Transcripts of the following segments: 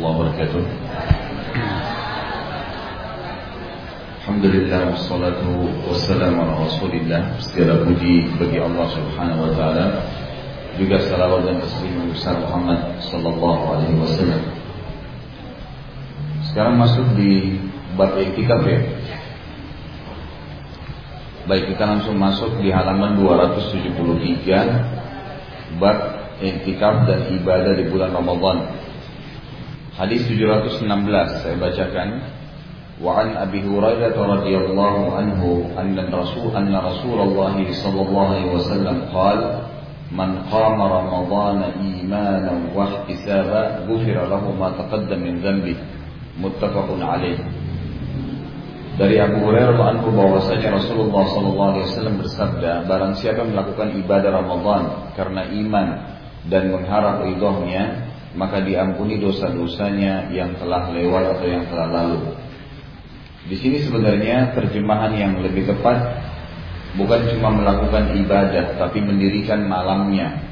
warahmatullahi wabarakatuh Alhamdulillah wassalatu wassalamu ala rasulillah. Segala puji bagi Allah subhanahu wa ta'ala. Juga salawat dan taslim besar Muhammad sallallahu alaihi wasallam. Sekarang masuk di bab iktikaf ya. Baik kita langsung masuk di halaman 273 Bab iktikaf dan ibadah di bulan Ramadan Hadis 716 saya bacakan. Wa an Abi Hurairah radhiyallahu anhu anna Rasul anna Rasulullah sallallahu alaihi wasallam qala man qama Ramadan imanan wa ihtisaba ghufira lahu ma taqaddama min dhanbi muttafaqun alaih dari Abu Hurairah anhu bahwasanya Rasulullah sallallahu alaihi wasallam bersabda barang siapa melakukan ibadah Ramadan karena iman dan mengharap ridhonya maka diampuni dosa-dosanya yang telah lewat atau yang telah lalu. Di sini sebenarnya terjemahan yang lebih tepat bukan cuma melakukan ibadah tapi mendirikan malamnya.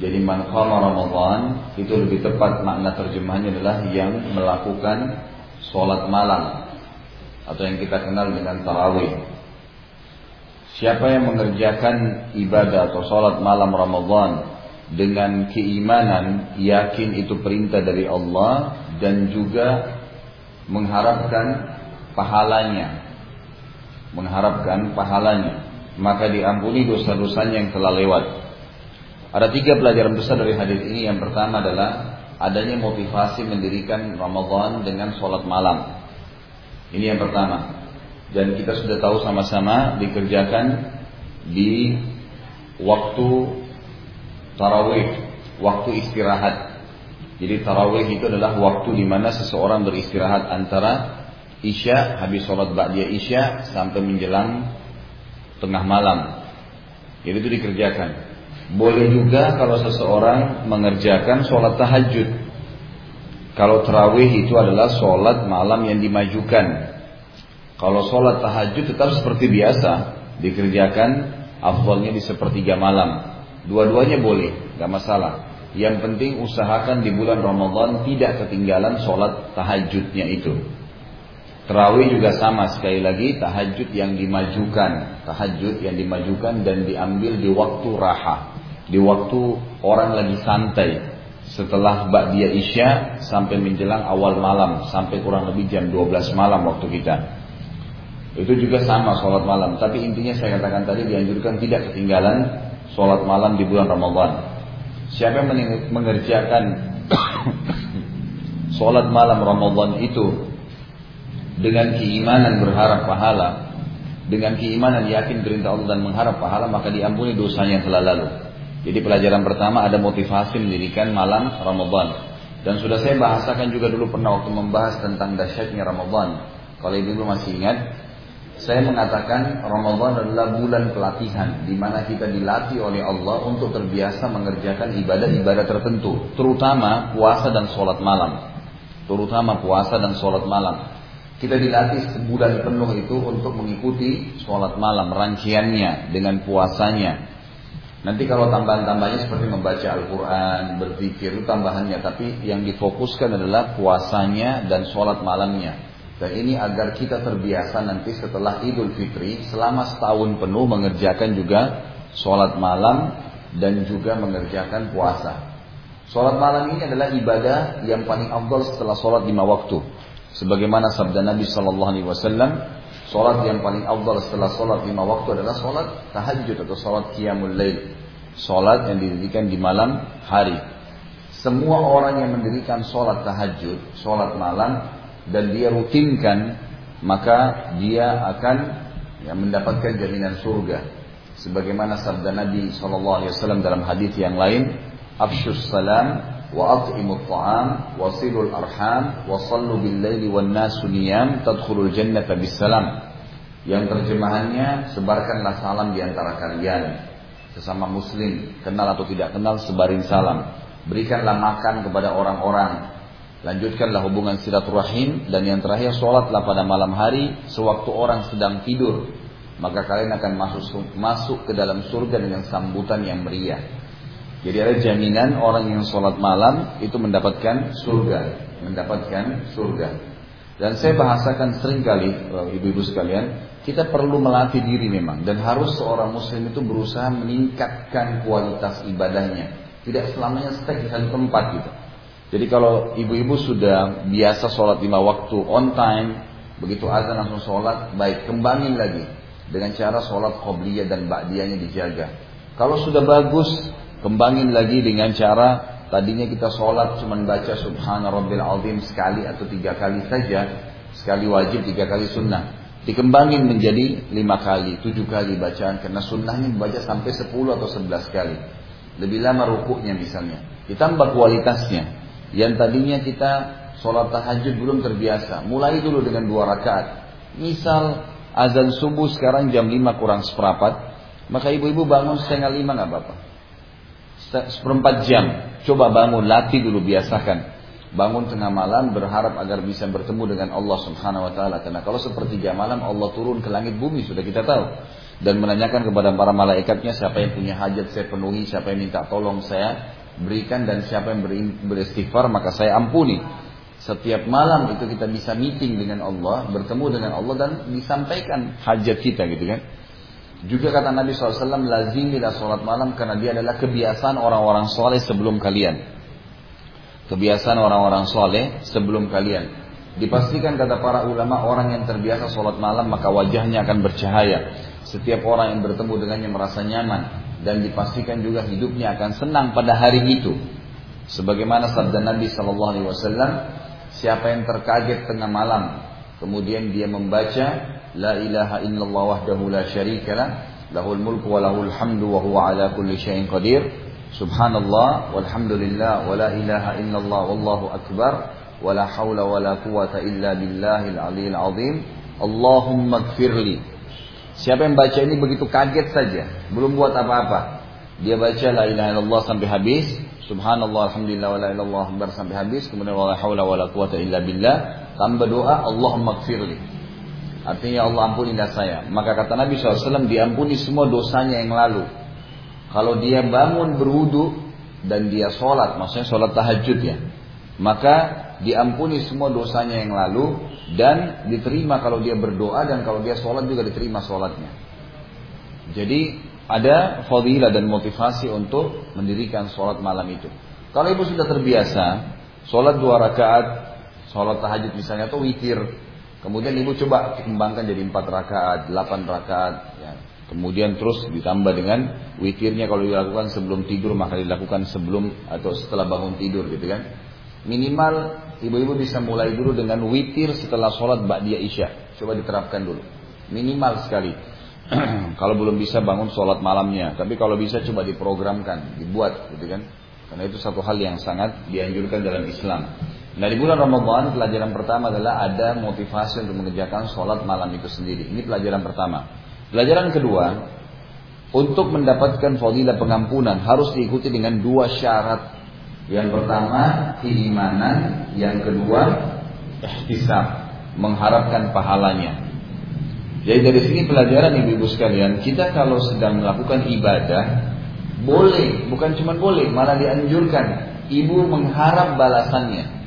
Jadi man Ramadan itu lebih tepat makna terjemahannya adalah yang melakukan sholat malam atau yang kita kenal dengan tarawih. Siapa yang mengerjakan ibadah atau sholat malam Ramadan dengan keimanan, yakin itu perintah dari Allah dan juga mengharapkan pahalanya. Mengharapkan pahalanya. Maka diampuni dosa-dosanya yang telah lewat. Ada tiga pelajaran besar dari hadis ini. Yang pertama adalah adanya motivasi mendirikan Ramadan dengan sholat malam. Ini yang pertama. Dan kita sudah tahu sama-sama dikerjakan di waktu tarawih waktu istirahat jadi tarawih itu adalah waktu di mana seseorang beristirahat antara Isya habis sholat ba'diyah Isya sampai menjelang tengah malam. Jadi itu dikerjakan. Boleh juga kalau seseorang mengerjakan sholat tahajud. Kalau terawih itu adalah sholat malam yang dimajukan. Kalau sholat tahajud tetap seperti biasa dikerjakan afdalnya di sepertiga malam. Dua-duanya boleh, gak masalah. Yang penting usahakan di bulan Ramadan tidak ketinggalan sholat tahajudnya itu. Terawih juga sama sekali lagi tahajud yang dimajukan, tahajud yang dimajukan dan diambil di waktu raha, di waktu orang lagi santai. Setelah Ba'diyah Isya sampai menjelang awal malam, sampai kurang lebih jam 12 malam waktu kita. Itu juga sama sholat malam, tapi intinya saya katakan tadi dianjurkan tidak ketinggalan sholat malam di bulan Ramadan. Siapa yang mengerjakan sholat malam Ramadan itu dengan keimanan berharap pahala, dengan keimanan yakin perintah Allah dan mengharap pahala, maka diampuni dosanya yang telah lalu. Jadi pelajaran pertama ada motivasi mendirikan malam Ramadan. Dan sudah saya bahasakan juga dulu pernah waktu membahas tentang dahsyatnya Ramadan. Kalau ibu masih ingat, saya mengatakan Ramadan adalah bulan pelatihan di mana kita dilatih oleh Allah untuk terbiasa mengerjakan ibadah-ibadah tertentu, terutama puasa dan sholat malam. Terutama puasa dan sholat malam. Kita dilatih sebulan penuh itu untuk mengikuti sholat malam, rangkaiannya dengan puasanya. Nanti kalau tambahan-tambahannya seperti membaca Al-Quran, berzikir itu tambahannya. Tapi yang difokuskan adalah puasanya dan sholat malamnya. Dan ini agar kita terbiasa nanti setelah Idul Fitri selama setahun penuh mengerjakan juga sholat malam dan juga mengerjakan puasa. Sholat malam ini adalah ibadah yang paling afdal setelah sholat lima waktu. Sebagaimana sabda Nabi Shallallahu Alaihi Wasallam, solat yang paling afdal setelah solat lima waktu adalah solat tahajud atau solat qiyamul lail. Solat yang didirikan di malam hari. Semua orang yang mendirikan solat tahajud, solat malam, dan dia rutinkan maka dia akan ya, mendapatkan jaminan surga. Sebagaimana sabda Nabi saw dalam hadis yang lain afsyus salam wa at'imu ta'am wa silul arham wa sallu bil laili wan nasu niyam tadkhulul jannata bis salam. Yang terjemahannya sebarkanlah salam di antara kalian. Sesama muslim kenal atau tidak kenal sebarin salam. Berikanlah makan kepada orang-orang lanjutkanlah hubungan silaturahim dan yang terakhir sholatlah pada malam hari sewaktu orang sedang tidur maka kalian akan masuk masuk ke dalam surga dengan sambutan yang meriah Jadi ada jaminan orang yang sholat malam itu mendapatkan surga, mendapatkan surga. Dan saya bahasakan sering kali, ibu-ibu sekalian, kita perlu melatih diri memang dan harus seorang muslim itu berusaha meningkatkan kualitas ibadahnya. Tidak selamanya stuck di satu tempat gitu. Jadi kalau ibu-ibu sudah biasa sholat lima waktu on time, begitu azan langsung sholat, baik kembangin lagi dengan cara sholat qobliyah dan ba'diyahnya dijaga. Kalau sudah bagus, Kembangin lagi dengan cara tadinya kita sholat cuma baca subhana rabbil azim sekali atau tiga kali saja. Sekali wajib, tiga kali sunnah. Dikembangin menjadi lima kali, tujuh kali bacaan. Karena sunnahnya baca sampai sepuluh atau sebelas kali. Lebih lama rukuknya misalnya. Ditambah kualitasnya. Yang tadinya kita sholat tahajud belum terbiasa. Mulai dulu dengan dua rakaat. Misal azan subuh sekarang jam lima kurang seperempat. Maka ibu-ibu bangun setengah lima nggak apa-apa seperempat jam. Coba bangun, latih dulu, biasakan. Bangun tengah malam berharap agar bisa bertemu dengan Allah Subhanahu wa taala. Karena kalau sepertiga malam Allah turun ke langit bumi sudah kita tahu dan menanyakan kepada para malaikatnya siapa yang punya hajat saya penuhi, siapa yang minta tolong saya berikan dan siapa yang beristighfar maka saya ampuni. Setiap malam itu kita bisa meeting dengan Allah, bertemu dengan Allah dan disampaikan hajat kita gitu kan. Juga kata Nabi SAW, lazimilah sholat malam karena dia adalah kebiasaan orang-orang soleh sebelum kalian. Kebiasaan orang-orang soleh sebelum kalian. Dipastikan kata para ulama orang yang terbiasa sholat malam maka wajahnya akan bercahaya. Setiap orang yang bertemu dengannya merasa nyaman dan dipastikan juga hidupnya akan senang pada hari itu. Sebagaimana sabda Nabi Shallallahu Alaihi Wasallam, siapa yang terkaget tengah malam, kemudian dia membaca La ilaha illallah wahdahu la syarikalah lahul mulku wa lahul hamdu wa huwa ala kulli syai'in qadir subhanallah walhamdulillah wa la ilaha illallah wallahu akbar wa la hawla wa la quwata illa billahil aliyil azim Allahumma gfirli Siapa yang baca ini begitu kaget saja, belum buat apa-apa. Dia baca la ilaha illallah sampai habis, subhanallah alhamdulillah wa la ilaha illallah sampai habis, kemudian wala haula wala quwata illa billah, tambah doa Allahumma gfirli. Artinya Allah ampuni saya. Maka kata Nabi SAW diampuni semua dosanya yang lalu. Kalau dia bangun berwudu dan dia sholat, maksudnya sholat tahajud ya. Maka diampuni semua dosanya yang lalu dan diterima kalau dia berdoa dan kalau dia sholat juga diterima sholatnya. Jadi ada fadilah dan motivasi untuk mendirikan sholat malam itu. Kalau ibu sudah terbiasa, sholat dua rakaat, sholat tahajud misalnya atau witir, Kemudian ibu coba kembangkan jadi empat rakaat, delapan rakaat. Ya. Kemudian terus ditambah dengan witirnya kalau dilakukan sebelum tidur maka dilakukan sebelum atau setelah bangun tidur gitu kan. Minimal ibu-ibu bisa mulai dulu dengan witir setelah sholat ba'diyah isya. Coba diterapkan dulu. Minimal sekali. kalau belum bisa bangun sholat malamnya. Tapi kalau bisa coba diprogramkan, dibuat gitu kan. Karena itu satu hal yang sangat dianjurkan dalam Islam. Nah di bulan Ramadan pelajaran pertama adalah ada motivasi untuk mengerjakan sholat malam itu sendiri. Ini pelajaran pertama. Pelajaran kedua, untuk mendapatkan fadilah pengampunan harus diikuti dengan dua syarat. Yang pertama keimanan, yang kedua ihtisab, mengharapkan pahalanya. Jadi dari sini pelajaran ibu-ibu sekalian, kita kalau sedang melakukan ibadah, boleh, bukan cuma boleh, malah dianjurkan. Ibu mengharap balasannya.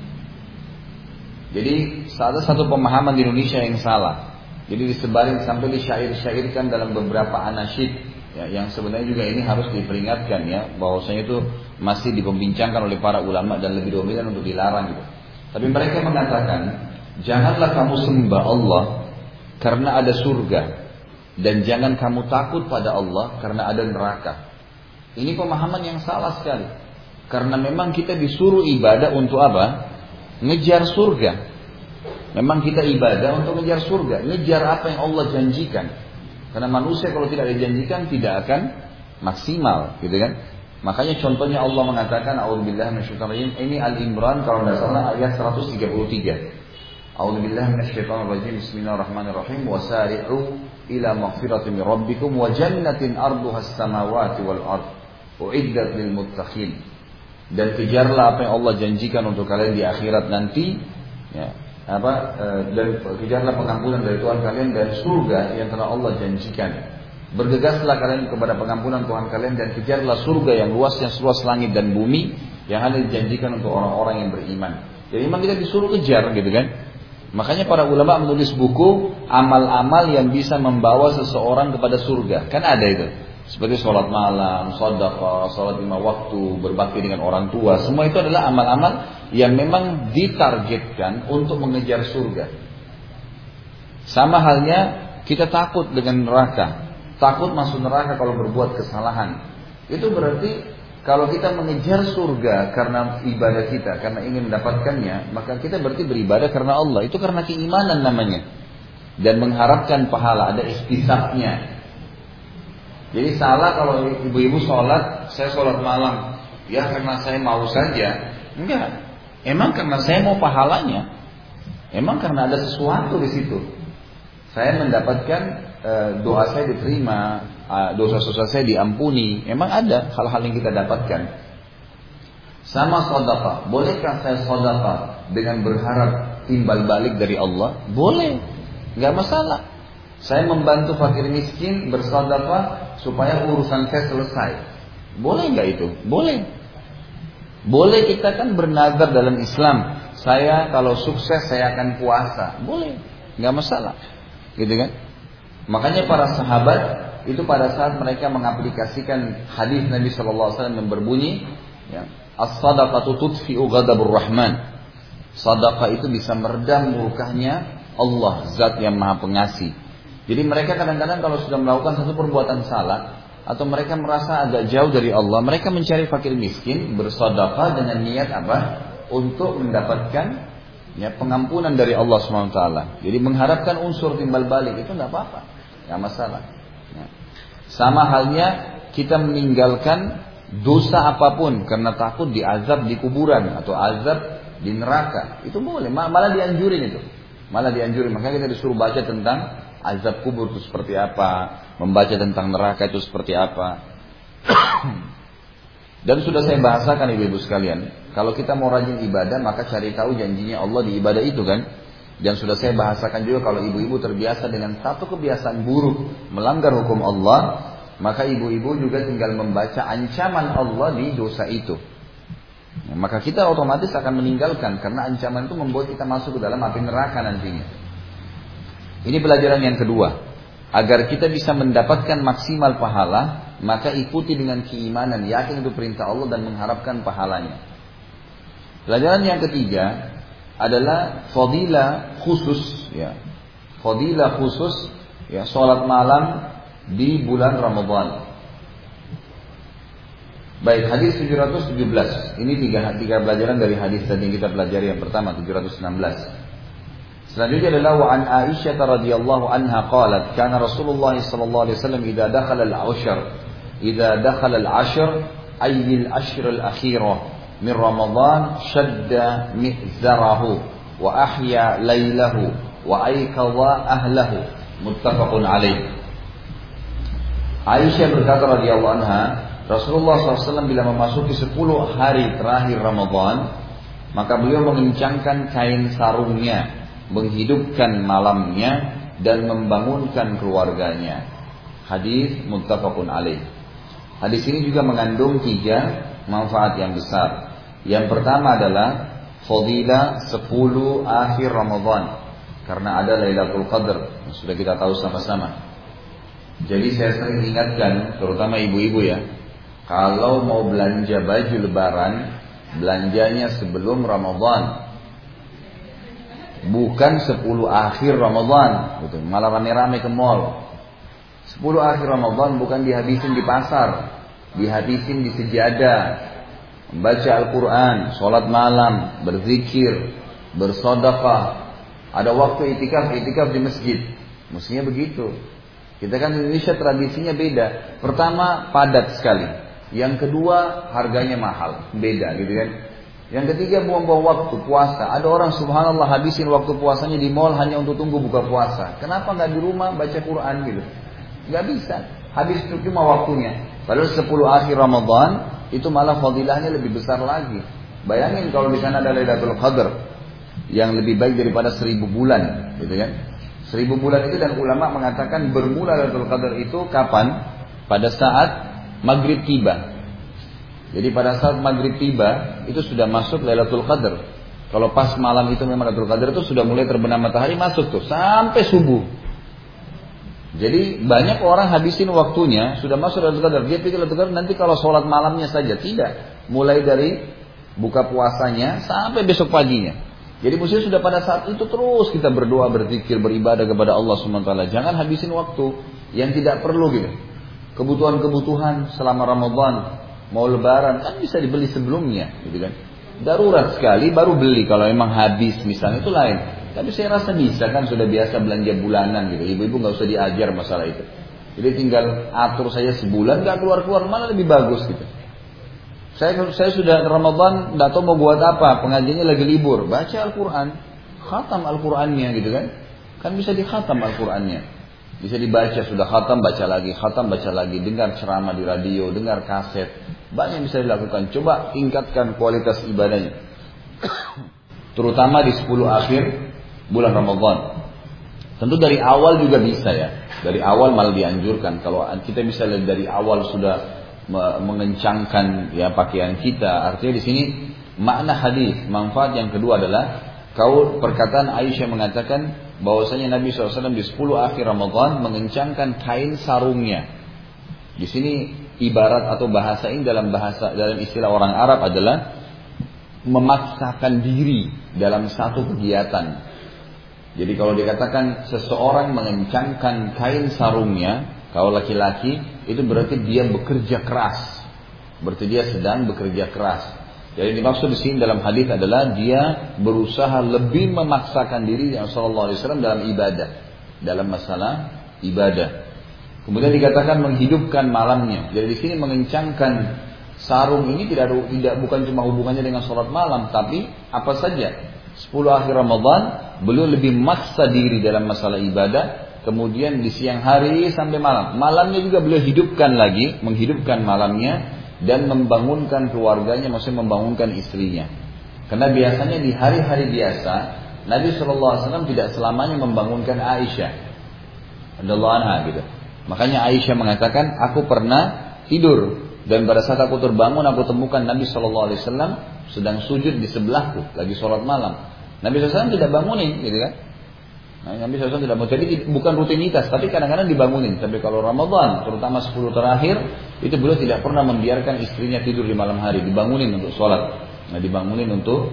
Jadi ada satu pemahaman di Indonesia yang salah. Jadi disebarin sampai disyair-syairkan dalam beberapa anasyid ya, yang sebenarnya juga ini harus diperingatkan ya bahwasanya itu masih dipembincangkan oleh para ulama dan lebih dominan untuk dilarang gitu. Tapi mereka mengatakan janganlah kamu sembah Allah karena ada surga dan jangan kamu takut pada Allah karena ada neraka. Ini pemahaman yang salah sekali. Karena memang kita disuruh ibadah untuk apa? ngejar surga. Memang kita ibadah untuk ngejar surga, ngejar apa yang Allah janjikan. Karena manusia kalau tidak dijanjikan tidak akan maksimal, gitu kan? Makanya contohnya Allah mengatakan A'udzubillah minasyaitonir Ini Al-Imran kalau tidak salah ayat 133. A'udzubillah minasyaitonir Bismillahirrahmanirrahim. Wasari'u ila maghfiratin min rabbikum wa jannatin arduha as-samawati wal ard. Uiddat lil muttaqin dan kejarlah apa yang Allah janjikan untuk kalian di akhirat nanti ya apa e, dan kejarlah pengampunan dari Tuhan kalian dan surga yang telah Allah janjikan Bergegaslah kalian kepada pengampunan Tuhan kalian dan kejarlah surga yang luasnya seluas langit dan bumi yang hanya dijanjikan untuk orang-orang yang beriman. Jadi memang kita disuruh kejar gitu kan. Makanya para ulama menulis buku amal-amal yang bisa membawa seseorang kepada surga. Kan ada itu. Seperti sholat malam, sodaka, sholat lima waktu, berbakti dengan orang tua. Semua itu adalah amal-amal yang memang ditargetkan untuk mengejar surga. Sama halnya kita takut dengan neraka. Takut masuk neraka kalau berbuat kesalahan. Itu berarti kalau kita mengejar surga karena ibadah kita, karena ingin mendapatkannya, maka kita berarti beribadah karena Allah. Itu karena keimanan namanya. Dan mengharapkan pahala, ada istisabnya. Jadi salah kalau ibu-ibu sholat, saya sholat malam. Ya karena saya mau saja. Enggak. Emang karena saya mau pahalanya. Emang karena ada sesuatu di situ. Saya mendapatkan Eh, doa saya diterima, eh, dosa-dosa saya diampuni. Memang ada hal-hal yang kita dapatkan. Sama sodapa, bolehkah saya sodapa dengan berharap timbal balik dari Allah? Boleh, nggak masalah. Saya membantu fakir miskin bersodapa supaya urusan saya selesai. Boleh nggak itu? Boleh. Boleh kita kan bernazar dalam Islam. Saya kalau sukses saya akan puasa. Boleh, nggak masalah. Gitu kan? Makanya para sahabat itu pada saat mereka mengaplikasikan hadis Nabi Shallallahu Alaihi Wasallam yang berbunyi, ya, as-sadaqatu tudfi'u ghadabur rahman. Sadaqah itu bisa meredam murkahnya Allah, zat yang maha pengasih. Jadi mereka kadang-kadang kalau sudah melakukan satu perbuatan salah atau mereka merasa agak jauh dari Allah, mereka mencari fakir miskin bersedekah dengan niat apa? Untuk mendapatkan ya pengampunan dari Allah SWT. Jadi mengharapkan unsur timbal balik itu nggak apa-apa nggak masalah. Ya. Sama halnya kita meninggalkan dosa apa pun karena takut diazab di kuburan atau azab di neraka. Itu boleh, malah dianjurin itu. Malah dianjurin. Makanya kita disuruh baca tentang azab kubur itu seperti apa, membaca tentang neraka itu seperti apa. Dan sudah saya bahasakan ibu-ibu sekalian, kalau kita mau rajin ibadah maka cari tahu janjinya Allah di ibadah itu kan. Dan sudah saya bahasakan juga kalau ibu-ibu terbiasa dengan satu kebiasaan buruk melanggar hukum Allah, maka ibu-ibu juga tinggal membaca ancaman Allah di dosa itu. Maka kita otomatis akan meninggalkan karena ancaman itu membuat kita masuk ke dalam api neraka nantinya. Ini pelajaran yang kedua. Agar kita bisa mendapatkan maksimal pahala, maka ikuti dengan keimanan, yakin itu perintah Allah dan mengharapkan pahalanya. Pelajaran yang ketiga, adalah fadilah khusus ya. Fadilah khusus ya salat malam di bulan Ramadan. Baik, hadis 717. Ini tiga, tiga pelajaran dari hadis tadi yang kita pelajari yang pertama 716. Selanjutnya adalah wa an Aisyah radhiyallahu anha qalat kana Rasulullah sallallahu alaihi wasallam idza dakhala al-ashr idza dakhala al-ashr ay al-ashr al-akhirah min Ramadan syadda mihzarahu wa ahya lailahu wa aikadha ahlahu muttafaqun alaih Aisyah berkata radhiyallahu anha Rasulullah SAW bila memasuki 10 hari terakhir Ramadan maka beliau mengencangkan kain sarungnya menghidupkan malamnya dan membangunkan keluarganya hadis muttafaqun alaih hadis ini juga mengandung tiga manfaat yang besar yang pertama adalah fadilah 10 akhir Ramadan karena ada Lailatul Qadar yang sudah kita tahu sama-sama. Jadi saya sering ingatkan terutama ibu-ibu ya, kalau mau belanja baju lebaran, belanjanya sebelum Ramadan. Bukan 10 akhir Ramadan, gitu. Malah rame-rame ke mall. 10 akhir Ramadan bukan dihabisin di pasar, dihabisin di sejadah, membaca Al-Quran, sholat malam, berzikir, bersodakah. Ada waktu itikaf, itikaf di masjid. Mestinya begitu. Kita kan Indonesia tradisinya beda. Pertama padat sekali. Yang kedua harganya mahal, beda gitu kan. Yang ketiga buang-buang waktu puasa. Ada orang subhanallah habisin waktu puasanya di mall hanya untuk tunggu buka puasa. Kenapa nggak di rumah baca Quran gitu? Nggak bisa. Habis itu cuma waktunya. Padahal 10 akhir Ramadan itu malah fadilahnya lebih besar lagi. Bayangin kalau di sana ada Lailatul Qadar yang lebih baik daripada seribu bulan, gitu kan? Seribu bulan itu dan ulama mengatakan bermula Lailatul Qadar itu kapan? Pada saat maghrib tiba. Jadi pada saat maghrib tiba itu sudah masuk Lailatul Qadar. Kalau pas malam itu memang Lailatul Qadar itu sudah mulai terbenam matahari masuk tuh sampai subuh. Jadi banyak orang habisin waktunya sudah masuk Lailatul Qadar. Dia pikir Lailatul Qadar nanti kalau sholat malamnya saja tidak. Mulai dari buka puasanya sampai besok paginya. Jadi mesti sudah pada saat itu terus kita berdoa, berzikir, beribadah kepada Allah SWT. Jangan habisin waktu yang tidak perlu gitu. Kebutuhan-kebutuhan selama Ramadan, mau lebaran kan bisa dibeli sebelumnya gitu kan. Darurat sekali baru beli kalau emang habis misalnya itu lain. Tapi saya rasa bisa kan sudah biasa belanja bulanan gitu. Ibu-ibu nggak usah diajar masalah itu. Jadi tinggal atur saya sebulan nggak keluar-keluar malah lebih bagus gitu. Saya saya sudah Ramadan, nggak tahu mau buat apa, pengajiannya lagi libur, baca Al-Quran, khatam Al-Qurannya gitu kan, kan bisa dikhatam Al-Qurannya, bisa dibaca sudah khatam baca lagi, khatam baca lagi, dengar ceramah di radio, dengar kaset, banyak bisa dilakukan. Coba tingkatkan kualitas ibadahnya, terutama di 10 akhir bulan Ramadan. Tentu dari awal juga bisa ya. Dari awal malah dianjurkan. Kalau kita bisa lihat dari awal sudah mengencangkan ya pakaian kita. Artinya di sini makna hadis, manfaat yang kedua adalah kau perkataan Aisyah mengatakan bahwasanya Nabi SAW di 10 akhir Ramadan mengencangkan kain sarungnya. Di sini ibarat atau bahasa ini dalam bahasa dalam istilah orang Arab adalah memaksakan diri dalam satu kegiatan. Jadi kalau dikatakan seseorang mengencangkan kain sarungnya, kalau laki-laki itu berarti dia bekerja keras. Berarti dia sedang bekerja keras. Jadi dimaksud di sini dalam hadis adalah dia berusaha lebih memaksakan diri yang Sallallahu Alaihi Wasallam dalam ibadah, dalam masalah ibadah. Kemudian dikatakan menghidupkan malamnya. Jadi di sini mengencangkan sarung ini tidak tidak bukan cuma hubungannya dengan sholat malam, tapi apa saja 10 akhir Ramadan beliau lebih maksa diri dalam masalah ibadah kemudian di siang hari sampai malam malamnya juga beliau hidupkan lagi menghidupkan malamnya dan membangunkan keluarganya maksudnya membangunkan istrinya karena biasanya di hari-hari biasa Nabi SAW tidak selamanya membangunkan Aisyah Radhiallahu anha gitu makanya Aisyah mengatakan aku pernah tidur dan pada saat aku terbangun aku temukan Nabi SAW sedang sujud di sebelahku lagi sholat malam. Nabi SAW tidak bangunin, gitu kan? Nah, Nabi SAW tidak bangun. Jadi bukan rutinitas, tapi kadang-kadang dibangunin. Tapi kalau Ramadan, terutama 10 terakhir, itu beliau tidak pernah membiarkan istrinya tidur di malam hari, dibangunin untuk sholat. Nah, dibangunin untuk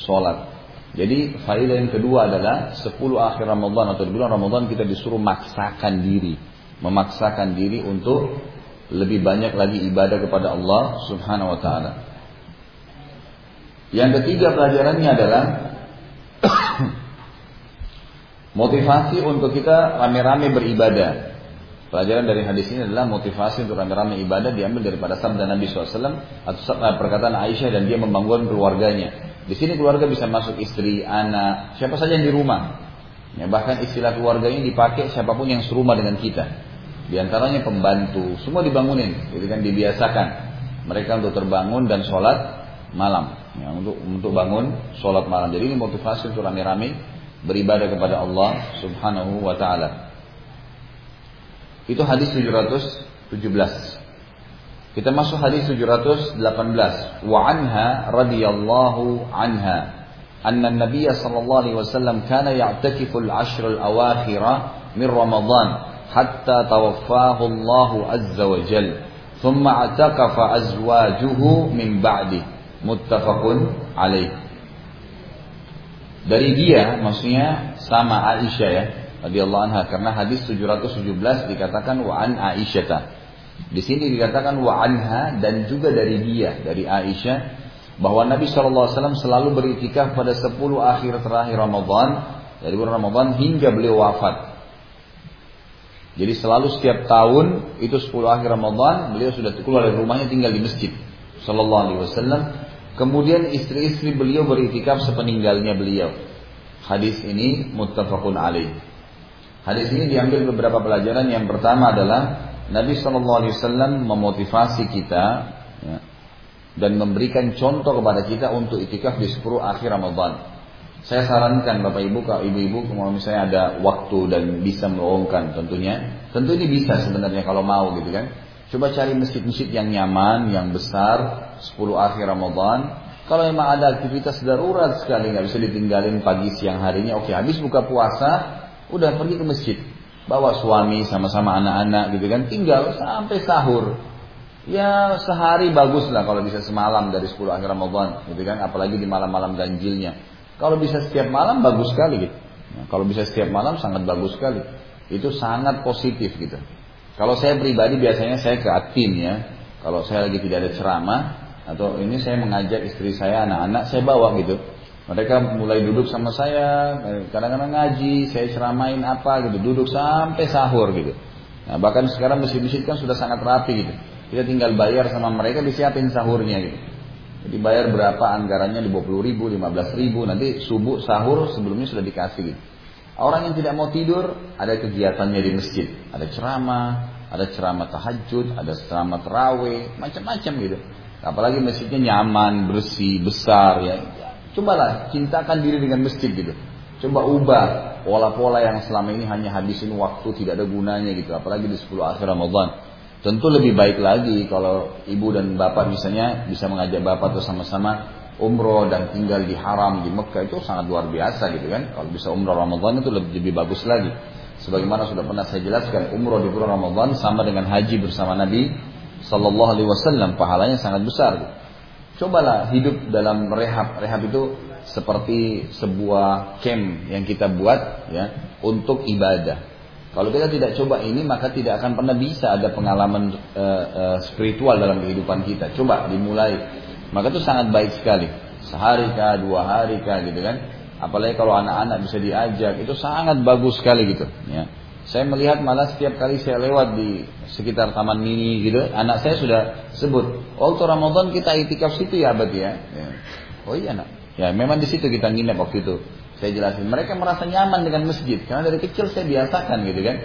sholat. Jadi faedah yang kedua adalah 10 akhir Ramadan atau di bulan Ramadan kita disuruh maksakan diri, memaksakan diri untuk lebih banyak lagi ibadah kepada Allah Subhanahu wa taala. Yang ketiga pelajarannya adalah motivasi untuk kita rame-rame beribadah. Pelajaran dari hadis ini adalah motivasi untuk rame-rame ibadah diambil daripada sabda Nabi SAW atau eh, perkataan Aisyah dan dia membangun keluarganya. Di sini keluarga bisa masuk istri, anak, siapa saja yang di rumah. Ya, bahkan istilah keluarga ini dipakai siapa pun yang serumah dengan kita. Di antaranya pembantu, semua dibangunin, jadi kan dibiasakan mereka untuk terbangun dan sholat malam ya, untuk untuk bangun sholat malam. Jadi ini motivasi untuk rame-rame beribadah kepada Allah Subhanahu wa taala. Itu hadis 717. Kita masuk hadis 718. Wa anha radhiyallahu anha anna an-nabiy sallallahu alaihi wasallam kana ya'takifu al-ashr al-awakhir min Ramadan hatta tawaffahu Allah azza wa jalla. ثم اعتكف أزواجه من بعده muttafaqun alaih. Dari dia maksudnya sama Aisyah ya radhiyallahu anha karena hadis 717 dikatakan wa an Aisyah. Di sini dikatakan wa anha dan juga dari dia dari Aisyah bahwa Nabi SAW selalu beritikaf pada 10 akhir terakhir Ramadan dari bulan Ramadan hingga beliau wafat. Jadi selalu setiap tahun itu 10 akhir Ramadan beliau sudah keluar dari rumahnya tinggal di masjid sallallahu alaihi wasallam. Kemudian istri-istri beliau beritikaf sepeninggalnya beliau. Hadis ini muttafaqun alaih. Hadis ini diambil beberapa pelajaran. Yang pertama adalah Nabi Wasallam memotivasi kita ya, dan memberikan contoh kepada kita untuk itikaf di 10 akhir Ramadan. Saya sarankan Bapak Ibu, kalau Ibu-Ibu kalau misalnya ada waktu dan bisa meluangkan tentunya, tentu ini bisa sebenarnya kalau mau gitu kan. Coba cari masjid-masjid yang nyaman, yang besar, 10 akhir Ramadan. Kalau memang ada aktivitas darurat sekali nggak bisa ditinggalin pagi siang harinya, oke habis buka puasa, udah pergi ke masjid. Bawa suami sama-sama anak-anak gitu kan, tinggal sampai sahur. Ya sehari bagus lah kalau bisa semalam dari 10 akhir Ramadan gitu kan, apalagi di malam-malam ganjilnya. Kalau bisa setiap malam bagus sekali gitu. Nah, kalau bisa setiap malam sangat bagus sekali. Itu sangat positif gitu. Kalau saya pribadi biasanya saya ke admin ya. Kalau saya lagi tidak ada ceramah atau ini saya mengajak istri saya, anak-anak saya bawa gitu. Mereka mulai duduk sama saya, kadang-kadang ngaji, saya ceramain apa gitu, duduk sampai sahur gitu. Nah, bahkan sekarang masjid-masjid kan sudah sangat rapi gitu. Kita tinggal bayar sama mereka disiapin sahurnya gitu. Jadi bayar berapa anggarannya 20 ribu, 15 ribu, nanti subuh sahur sebelumnya sudah dikasih gitu. Orang yang tidak mau tidur ada kegiatannya di masjid, ada ceramah, ada ceramah tahajud, ada ceramah terawih, macam-macam gitu. Apalagi masjidnya nyaman, bersih, besar ya. Cobalah cintakan diri dengan masjid gitu. Coba ubah pola-pola yang selama ini hanya habisin waktu tidak ada gunanya gitu. Apalagi di 10 akhir Ramadan. Tentu lebih baik lagi kalau ibu dan bapak misalnya bisa mengajak bapak tuh sama-sama umroh dan tinggal di haram di Mekah itu sangat luar biasa gitu kan. Kalau bisa umroh Ramadan itu lebih, lebih bagus lagi. Sebagaimana sudah pernah saya jelaskan, umroh di bulan Ramadan sama dengan haji bersama Nabi Sallallahu Alaihi Wasallam pahalanya sangat besar. Cobalah hidup dalam rehab. Rehab itu seperti sebuah camp yang kita buat ya untuk ibadah. Kalau kita tidak coba ini maka tidak akan pernah bisa ada pengalaman uh, uh, spiritual dalam kehidupan kita. Coba dimulai. Maka itu sangat baik sekali. Sehari kah, dua hari kah gitu kan. Apalagi kalau anak-anak bisa diajak itu sangat bagus sekali gitu. Ya. Saya melihat malah setiap kali saya lewat di sekitar Taman Mini gitu, anak saya sudah sebut, waktu Ramadan kita itikaf situ ya abad ya. ya. Oh iya nak. Ya memang di situ kita nginep waktu itu. Saya jelasin, mereka merasa nyaman dengan masjid karena dari kecil saya biasakan gitu kan.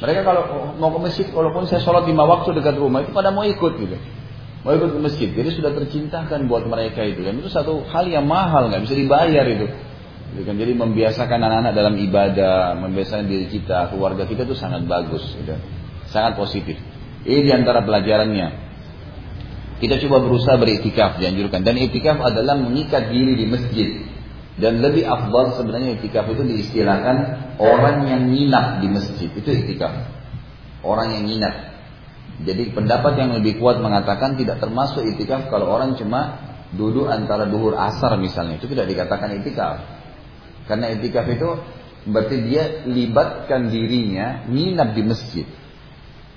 Mereka kalau mau ke masjid, walaupun saya sholat lima waktu dekat rumah itu pada mau ikut gitu, mau ikut ke masjid. Jadi sudah tercintakan buat mereka itu kan. Itu satu hal yang mahal nggak bisa dibayar itu. Gitu kan. Jadi membiasakan anak-anak dalam ibadah, membiasakan diri kita, keluarga kita itu sangat bagus, gitu. sangat positif. Ini di antara pelajarannya. Kita coba berusaha beriktikaf dianjurkan dan iktikaf adalah mengikat diri di masjid dan lebih afdal sebenarnya itikaf itu diistilahkan orang yang nginap di masjid. Itu itikaf. Orang yang nginap. Jadi pendapat yang lebih kuat mengatakan tidak termasuk itikaf kalau orang cuma duduk antara duhur asar misalnya. Itu tidak dikatakan itikaf. Karena itikaf itu berarti dia libatkan dirinya nginap di masjid.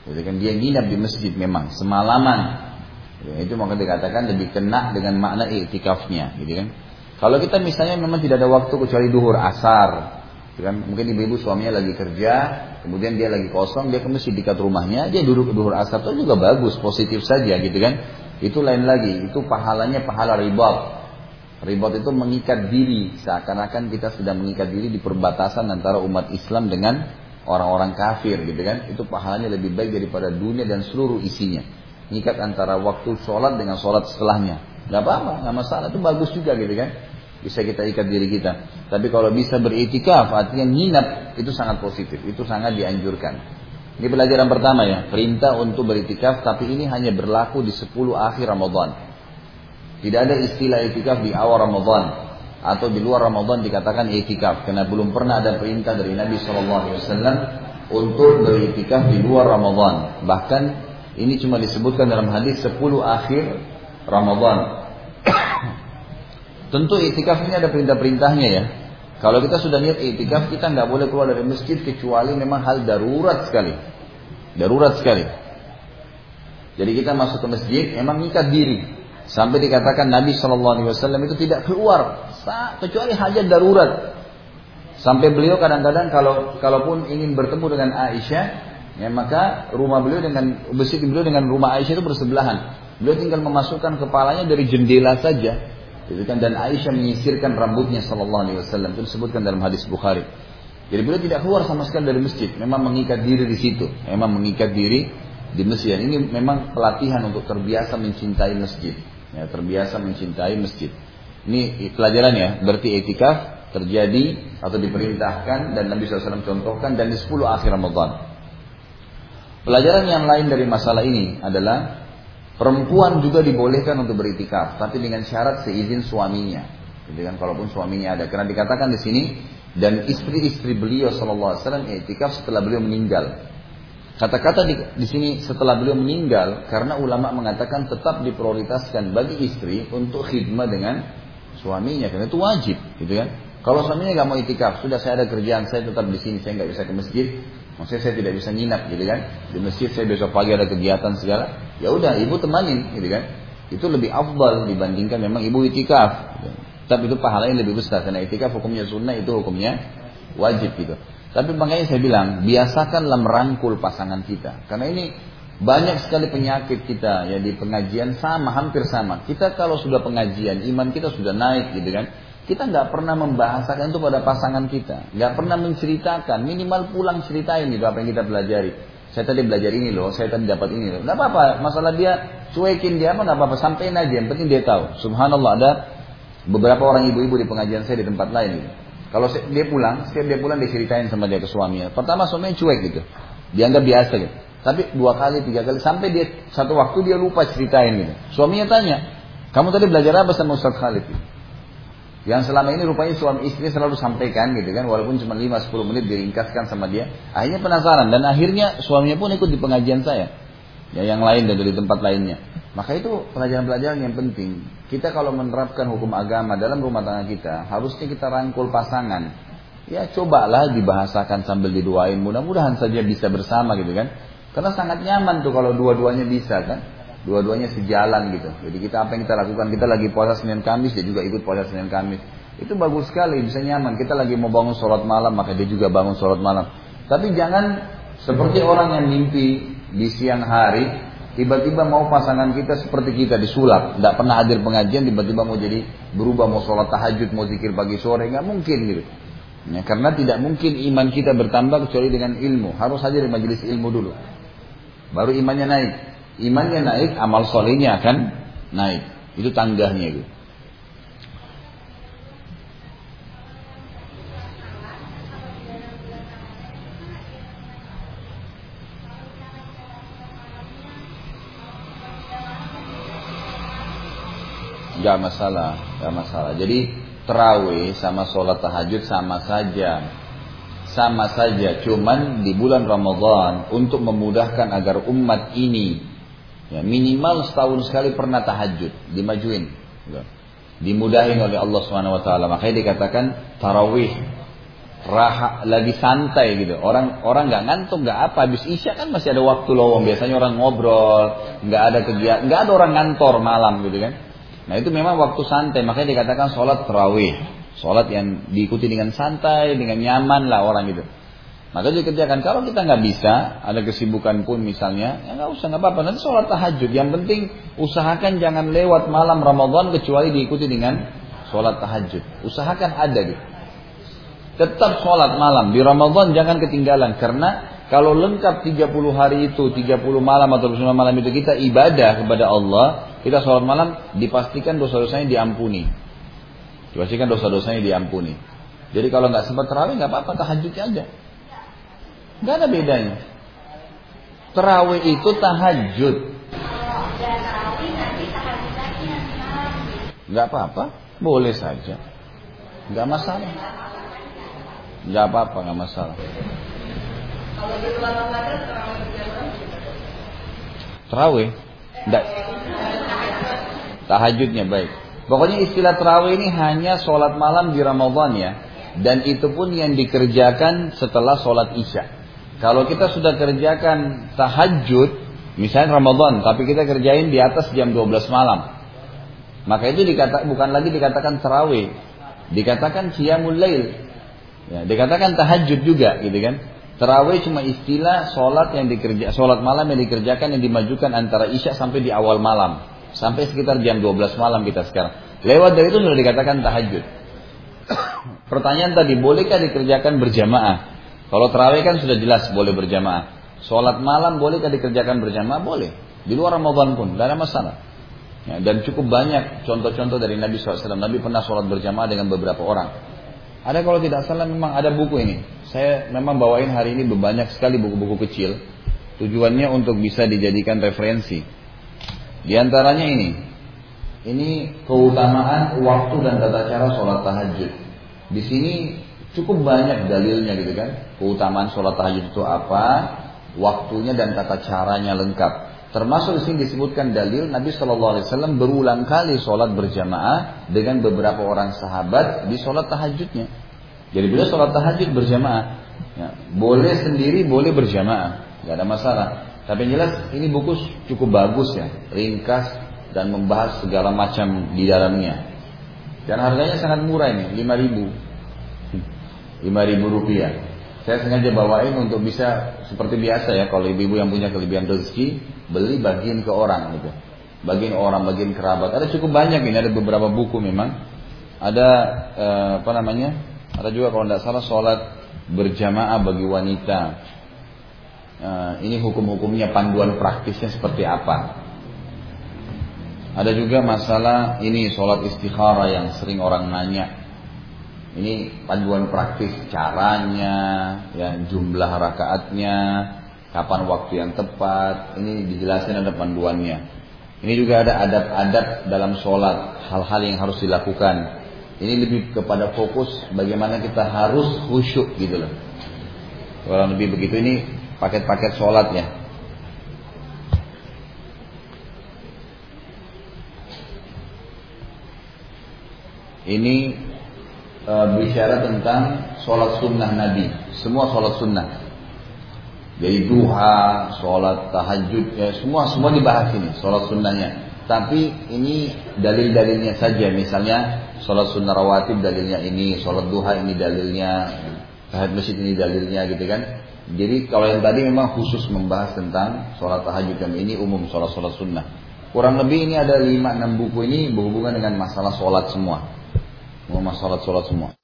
Jadi kan dia nginap di masjid memang semalaman. Ya, itu maka dikatakan lebih kena dengan makna iktikafnya, gitu kan? Kalau kita misalnya memang tidak ada waktu kecuali duhur asar, kan mungkin ibu-ibu suaminya lagi kerja, kemudian dia lagi kosong, dia ke masjid dekat rumahnya, dia duduk duhur asar itu juga bagus, positif saja gitu kan. Itu lain lagi, itu pahalanya pahala ribat. Ribat itu mengikat diri, seakan-akan kita sedang mengikat diri di perbatasan antara umat Islam dengan orang-orang kafir gitu kan. Itu pahalanya lebih baik daripada dunia dan seluruh isinya. Mengikat antara waktu sholat dengan sholat setelahnya. Gak apa-apa, gak masalah. Itu bagus juga gitu kan. Bisa kita ikat diri kita. Tapi kalau bisa beritikaf, artinya nginap, itu sangat positif. Itu sangat dianjurkan. Ini pelajaran pertama ya. Perintah untuk beritikaf, tapi ini hanya berlaku di 10 akhir Ramadan. Tidak ada istilah itikaf di awal Ramadan. Atau di luar Ramadan dikatakan itikaf. Karena belum pernah ada perintah dari Nabi SAW untuk beritikaf di luar Ramadan. Bahkan ini cuma disebutkan dalam hadis 10 akhir Ramadan. Tentu itikaf ini ada perintah-perintahnya ya. Kalau kita sudah niat itikaf, kita nggak boleh keluar dari masjid kecuali memang hal darurat sekali. Darurat sekali. Jadi kita masuk ke masjid, memang ngikat diri. Sampai dikatakan Nabi Shallallahu Alaihi Wasallam itu tidak keluar kecuali hajat darurat. Sampai beliau kadang-kadang kalau kalaupun ingin bertemu dengan Aisyah, ya maka rumah beliau dengan masjid beliau dengan rumah Aisyah itu bersebelahan. Beliau tinggal memasukkan kepalanya dari jendela saja. Gitu kan? Dan Aisyah menyisirkan rambutnya Sallallahu Alaihi Wasallam itu disebutkan dalam hadis Bukhari. Jadi beliau tidak keluar sama sekali dari masjid, memang mengikat diri di situ, memang mengikat diri di masjid. Ini memang pelatihan untuk terbiasa mencintai masjid, ya, terbiasa mencintai masjid. Ini pelajaran ya, berarti etikaf terjadi atau diperintahkan dan Nabi SAW contohkan dan di 10 akhir Ramadan. Pelajaran yang lain dari masalah ini adalah perempuan juga dibolehkan untuk beritikaf, tapi dengan syarat seizin suaminya. Jadi kan kalaupun suaminya ada, karena dikatakan di sini dan istri-istri beliau Shallallahu Alaihi Wasallam itikaf setelah beliau meninggal. Kata-kata di, di sini setelah beliau meninggal karena ulama mengatakan tetap diprioritaskan bagi istri untuk khidmah dengan suaminya karena itu wajib, gitu kan? Kalau suaminya nggak mau itikaf, sudah saya ada kerjaan, saya tetap di sini, saya nggak bisa ke masjid, maksudnya saya tidak bisa nginap, gitu kan? Di masjid saya besok pagi ada kegiatan segala, ya udah ibu temanin, gitu kan? Itu lebih afdal dibandingkan memang ibu itikaf. Gitu. Tapi itu pahalanya lebih besar karena itikaf hukumnya sunnah itu hukumnya wajib gitu. Tapi makanya saya bilang, biasakanlah merangkul pasangan kita. Karena ini banyak sekali penyakit kita ya di pengajian sama, hampir sama. Kita kalau sudah pengajian, iman kita sudah naik gitu kan. Kita nggak pernah membahasakan itu pada pasangan kita. Nggak pernah menceritakan, minimal pulang ceritain itu apa yang kita pelajari. Saya tadi belajar ini loh, saya tadi dapat ini loh. Nggak apa-apa, masalah dia cuekin dia apa nggak apa-apa, sampein aja. Yang penting dia tahu. Subhanallah ada beberapa orang ibu-ibu di pengajian saya di tempat lain gitu. Kalau dia pulang, setiap dia pulang diceritain sama dia ke suaminya. Pertama suaminya cuek gitu. Dianggap biasa gitu. Tapi dua kali, tiga kali, sampai dia satu waktu dia lupa ceritain gitu. Suaminya tanya, kamu tadi belajar apa sama Ustaz Khalid? Gitu? Yang selama ini rupanya suami istri selalu sampaikan gitu kan, walaupun cuma 5-10 menit diringkaskan sama dia. Akhirnya penasaran dan akhirnya suaminya pun ikut di pengajian saya. Ya yang lain dan dari tempat lainnya. Maka itu pelajaran-pelajaran yang penting. Kita kalau menerapkan hukum agama dalam rumah tangga kita, harusnya kita rangkul pasangan. Ya cobalah dibahasakan sambil diduain. Mudah-mudahan saja bisa bersama gitu kan. Karena sangat nyaman tuh kalau dua-duanya bisa kan. Dua-duanya sejalan gitu. Jadi kita apa yang kita lakukan, kita lagi puasa Senin Kamis, dia juga ikut puasa Senin Kamis. Itu bagus sekali, bisa nyaman. Kita lagi mau bangun sholat malam, maka dia juga bangun sholat malam. Tapi jangan seperti orang yang mimpi di siang hari, Tiba-tiba mau pasangan kita seperti kita disulap, tidak pernah hadir pengajian, tiba-tiba mau jadi berubah, mau sholat tahajud, mau zikir pagi sore, nggak mungkin gitu. Ya, karena tidak mungkin iman kita bertambah kecuali dengan ilmu. Harus hadir di majelis ilmu dulu. Baru imannya naik. Imannya naik, amal solehnya akan naik. Itu tangganya gitu. Gak masalah, gak masalah. Jadi terawih sama sholat tahajud sama saja. Sama saja, cuman di bulan Ramadan untuk memudahkan agar umat ini ya, minimal setahun sekali pernah tahajud, dimajuin. Ya. Dimudahin oleh Allah Subhanahu wa taala. Makanya dikatakan tarawih raha lagi santai gitu. Orang orang nggak ngantuk, nggak apa. Habis isya kan masih ada waktu lowong. Biasanya orang ngobrol, nggak ada kegiatan, nggak ada orang ngantor malam gitu kan. Nah itu memang waktu santai, makanya dikatakan sholat terawih. Sholat yang diikuti dengan santai, dengan nyaman lah orang itu. Maka dikerjakan. Kalau kita nggak bisa, ada kesibukan pun misalnya, ya nggak usah, nggak apa-apa. Nanti sholat tahajud. Yang penting usahakan jangan lewat malam Ramadan kecuali diikuti dengan sholat tahajud. Usahakan ada gitu. Tetap sholat malam. Di Ramadan jangan ketinggalan. Karena kalau lengkap 30 hari itu, 30 malam atau 29 malam itu kita ibadah kepada Allah, kita sholat malam dipastikan dosa-dosanya diampuni. Dipastikan dosa-dosanya diampuni. Jadi kalau nggak sempat terawih nggak apa-apa tahajudnya aja. Nggak ada bedanya. Terawih itu tahajud. Nggak apa-apa, boleh saja. Nggak masalah. Nggak apa-apa, nggak masalah. Terawih? Nggak. Tahajudnya baik. Pokoknya istilah terawih ini hanya sholat malam di Ramadan ya. Dan itu pun yang dikerjakan setelah sholat isya. Kalau kita sudah kerjakan tahajud, misalnya Ramadan, tapi kita kerjain di atas jam 12 malam. Maka itu dikata, bukan lagi dikatakan terawih. Dikatakan siyamul lail. Ya, dikatakan tahajud juga gitu kan. Terawih cuma istilah sholat yang dikerja, sholat malam yang dikerjakan yang dimajukan antara isya sampai di awal malam. Sampai sekitar jam 12 malam kita sekarang. Lewat dari itu sudah dikatakan tahajud. Pertanyaan tadi, bolehkah dikerjakan berjamaah? Kalau terawih kan sudah jelas boleh berjamaah. Sholat malam bolehkah dikerjakan berjamaah? Boleh. Di luar Ramadan pun, tidak ada masalah. Ya, dan cukup banyak contoh-contoh dari Nabi SAW. Nabi pernah sholat berjamaah dengan beberapa orang. Ada kalau tidak salah memang ada buku ini. Saya memang bawain hari ini banyak sekali buku-buku kecil. Tujuannya untuk bisa dijadikan referensi. Di antaranya ini. Ini keutamaan waktu dan tata cara sholat tahajud. Di sini cukup banyak dalilnya gitu kan. Keutamaan sholat tahajud itu apa, waktunya dan tata caranya lengkap. Termasuk di sini disebutkan dalil Nabi Shallallahu Alaihi Wasallam berulang kali sholat berjamaah dengan beberapa orang sahabat di sholat tahajudnya. Jadi beliau sholat tahajud berjamaah. Ya, boleh sendiri, boleh berjamaah, nggak ada masalah. Tapi yang jelas ini buku cukup bagus ya, ringkas dan membahas segala macam di dalamnya. Dan harganya sangat murah ini, 5000 5000 rupiah. Saya sengaja bawain untuk bisa seperti biasa ya kalau ibu-ibu yang punya kelebihan rezeki beli bagian ke orang gitu. bagian orang, bagian kerabat. Ada cukup banyak ini ada beberapa buku memang. Ada eh, apa namanya? Ada juga kalau tidak salah sholat berjamaah bagi wanita. Eh, ini hukum-hukumnya panduan praktisnya seperti apa? Ada juga masalah ini sholat istikharah yang sering orang nanya ini panduan praktis caranya, ya jumlah rakaatnya, kapan waktu yang tepat, ini dijelaskan ada panduannya. Ini juga ada adab-adab dalam sholat, hal-hal yang harus dilakukan. Ini lebih kepada fokus bagaimana kita harus khusyuk gitu loh. Kalau lebih begitu ini paket-paket sholatnya. Ini e, bicara tentang sholat sunnah Nabi. Semua sholat sunnah. Jadi duha, sholat tahajud, ya semua semua dibahas ini, sholat sunnahnya. Tapi ini dalil-dalilnya saja, misalnya sholat sunnah rawatib dalilnya ini, sholat duha ini dalilnya, tahajud masjid ini dalilnya gitu kan. Jadi kalau yang tadi memang khusus membahas tentang sholat tahajud dan ini umum sholat-sholat sunnah. Kurang lebih ini ada 5-6 buku ini berhubungan dengan masalah sholat semua. Masalah sholat semua.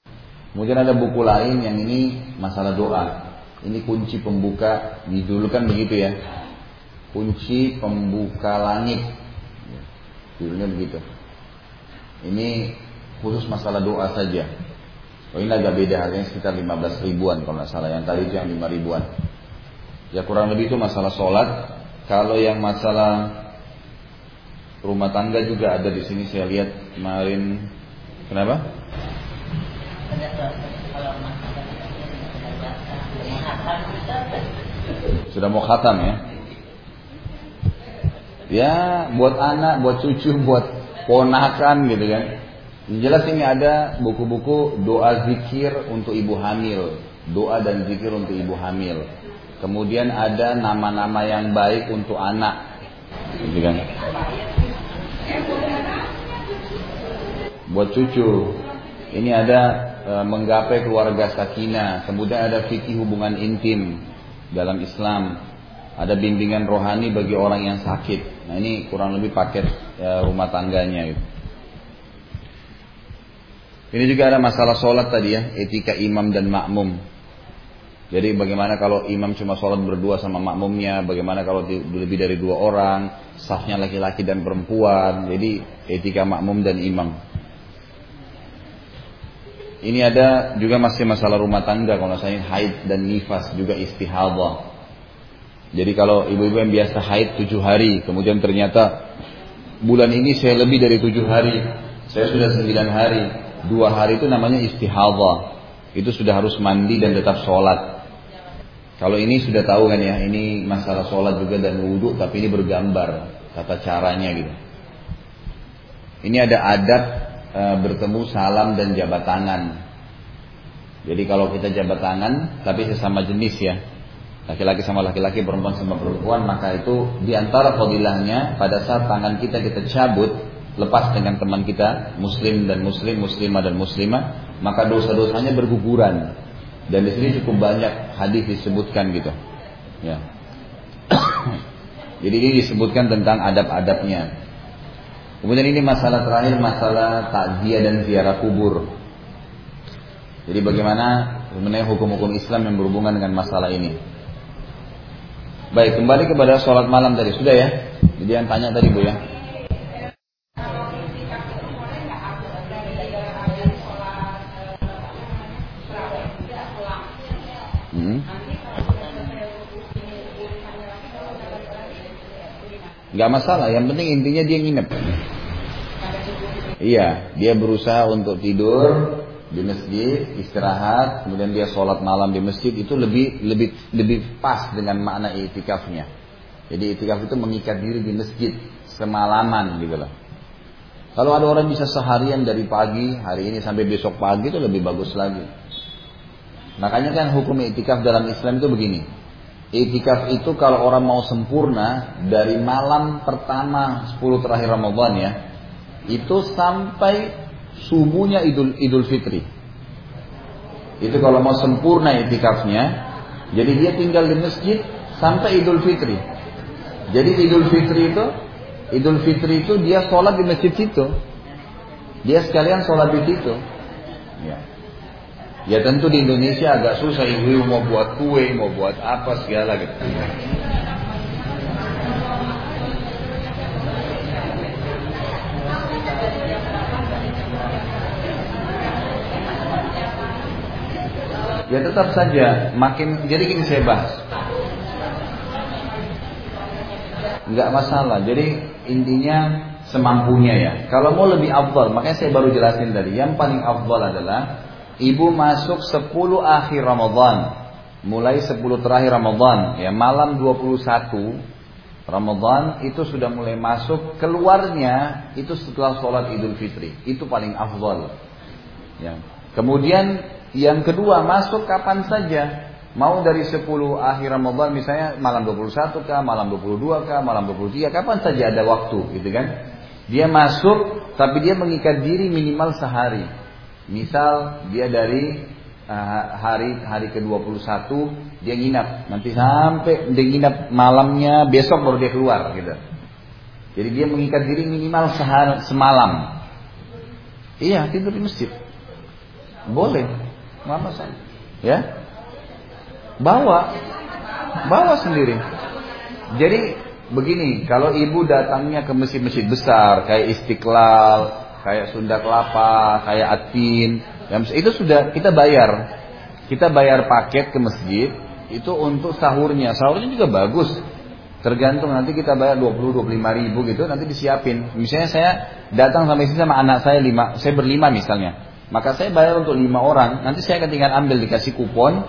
Kemudian ada buku lain yang ini masalah doa. Ini kunci pembuka, dulu kan begitu ya. Kunci pembuka langit. Judulnya begitu. Ini khusus masalah doa saja. Oh ini agak beda harganya sekitar 15 ribuan kalau nggak salah. Yang tadi itu yang 5 ribuan. Ya kurang lebih itu masalah sholat. Kalau yang masalah rumah tangga juga ada di sini saya lihat kemarin. Kenapa? Sudah mau khatam ya. Ya, buat anak, buat cucu, buat ponakan gitu kan. Jelas ini ada buku-buku doa zikir untuk ibu hamil, doa dan zikir untuk ibu hamil. Kemudian ada nama-nama yang baik untuk anak. Gitu kan. Buat cucu. Ini ada e, menggapai keluarga sakinah, kemudian ada fikih hubungan intim dalam Islam, ada bimbingan rohani bagi orang yang sakit. Nah ini kurang lebih paket e, rumah tangganya. Gitu. Ini juga ada masalah sholat tadi ya, etika imam dan makmum. Jadi bagaimana kalau imam cuma sholat berdua sama makmumnya, bagaimana kalau lebih dari dua orang, safnya laki-laki dan perempuan. Jadi etika makmum dan imam. Ini ada juga masih masalah rumah tangga kalau saya haid dan nifas juga istihadah. Jadi kalau ibu-ibu yang biasa haid tujuh hari, kemudian ternyata bulan ini saya lebih dari tujuh hari, saya sudah sembilan hari, dua hari itu namanya istihadah. Itu sudah harus mandi dan tetap sholat. Kalau ini sudah tahu kan ya, ini masalah sholat juga dan wudhu, tapi ini bergambar tata caranya gitu. Ini ada adab e, bertemu salam dan jabat tangan. Jadi kalau kita jabat tangan tapi sesama jenis ya, laki-laki sama laki-laki, perempuan sama perempuan, maka itu di antara fadilahnya pada saat tangan kita kita cabut lepas dengan teman kita muslim dan muslim, muslimah dan muslimah, maka dosa-dosanya berguguran. Dan di sini cukup banyak hadis disebutkan gitu. Ya. Jadi ini disebutkan tentang adab-adabnya. Kemudian ini masalah terakhir masalah takziah dan ziarah kubur. Jadi bagaimana mengenai hukum-hukum Islam yang berhubungan dengan masalah ini. Baik, kembali kepada sholat malam tadi. Sudah ya? Jadi yang tanya tadi Bu ya. Hmm. Gak masalah, yang penting intinya dia nginep. Iya, dia berusaha untuk tidur di masjid, istirahat, kemudian dia sholat malam di masjid itu lebih lebih lebih pas dengan makna itikafnya. Jadi itikaf itu mengikat diri di masjid semalaman gitu loh. Kalau ada orang bisa seharian dari pagi hari ini sampai besok pagi itu lebih bagus lagi. Makanya kan hukum itikaf dalam Islam itu begini. Itikaf itu kalau orang mau sempurna dari malam pertama 10 terakhir Ramadan ya, itu sampai subuhnya Idul Idul Fitri. Itu kalau mau sempurna itikafnya, jadi dia tinggal di masjid sampai Idul Fitri. Jadi Idul Fitri itu Idul Fitri itu dia sholat di masjid situ. Dia sekalian sholat di situ. Ya. Ya tentu di Indonesia agak susah ibu-ibu mau buat kue, mau buat apa segala gitu. Ya tetap saja makin jadi gini saya bahas. Enggak masalah. Jadi intinya semampunya ya. Kalau mau lebih afdal, makanya saya baru jelasin tadi. Yang paling afdal adalah Ibu masuk 10 akhir Ramadan. Mulai 10 terakhir Ramadan. Ya, malam 21 Ramadan itu sudah mulai masuk. Keluarnya itu setelah sholat idul fitri. Itu paling afdal. Ya. Kemudian yang kedua masuk kapan saja. Mau dari 10 akhir Ramadan misalnya malam 21 kah, malam 22 kah, malam 23, kapan saja ada waktu gitu kan. Dia masuk tapi dia mengikat diri minimal sehari. Misal dia dari uh, hari hari ke-21 dia nginap, nanti sampai dia nginap malamnya besok baru dia keluar gitu. Jadi dia mengikat diri minimal sehari, semalam. Iya, tidur di masjid. Boleh. Nggak masalah. Ya. Bawa. Bawa sendiri. Jadi begini, kalau ibu datangnya ke masjid-masjid besar kayak Istiqlal, kayak Sunda Kelapa, kayak Atin, itu sudah kita bayar. Kita bayar paket ke masjid itu untuk sahurnya. Sahurnya juga bagus. Tergantung nanti kita bayar 20 25 ribu gitu nanti disiapin. Misalnya saya datang sampai sini sama anak saya lima, saya berlima misalnya. Maka saya bayar untuk lima orang. Nanti saya akan tinggal ambil dikasih kupon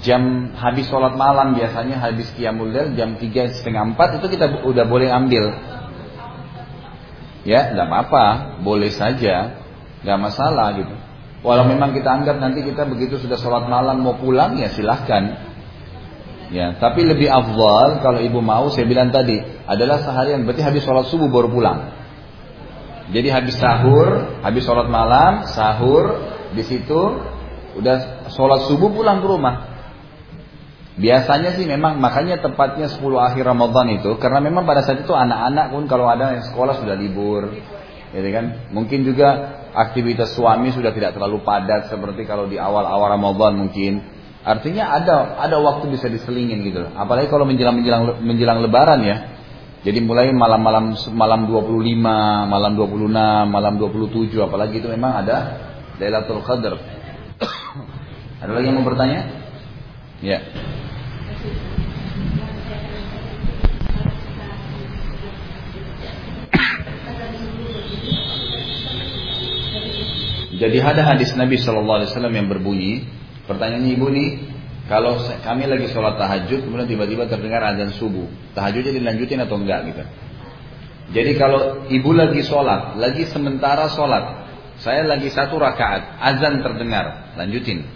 jam habis sholat malam biasanya habis qiyamul jam tiga setengah empat itu kita udah boleh ambil ya nggak apa-apa, boleh saja, nggak masalah gitu. Walau memang kita anggap nanti kita begitu sudah sholat malam mau pulang ya silahkan. Ya, tapi lebih afdal kalau ibu mau saya bilang tadi adalah seharian berarti habis sholat subuh baru pulang. Jadi habis sahur, habis sholat malam, sahur di situ udah sholat subuh pulang ke rumah. Biasanya sih memang makanya tepatnya 10 akhir Ramadan itu karena memang pada saat itu anak-anak pun kalau ada yang sekolah sudah libur. Gitu kan? Mungkin juga aktivitas suami sudah tidak terlalu padat seperti kalau di awal-awal Ramadan mungkin. Artinya ada ada waktu bisa diselingin gitu Apalagi kalau menjelang menjelang menjelang lebaran ya. Jadi mulai malam-malam malam 25, malam 26, malam 27 apalagi itu memang ada Lailatul Qadar. ada lagi yang mau bertanya? Ya. Jadi ada hadis Nabi Shallallahu Alaihi Wasallam yang berbunyi, pertanyaannya ibu nih, kalau kami lagi sholat tahajud, kemudian tiba-tiba terdengar azan subuh, tahajudnya dilanjutin atau enggak gitu? Jadi kalau ibu lagi sholat, lagi sementara sholat, saya lagi satu rakaat, azan terdengar, lanjutin,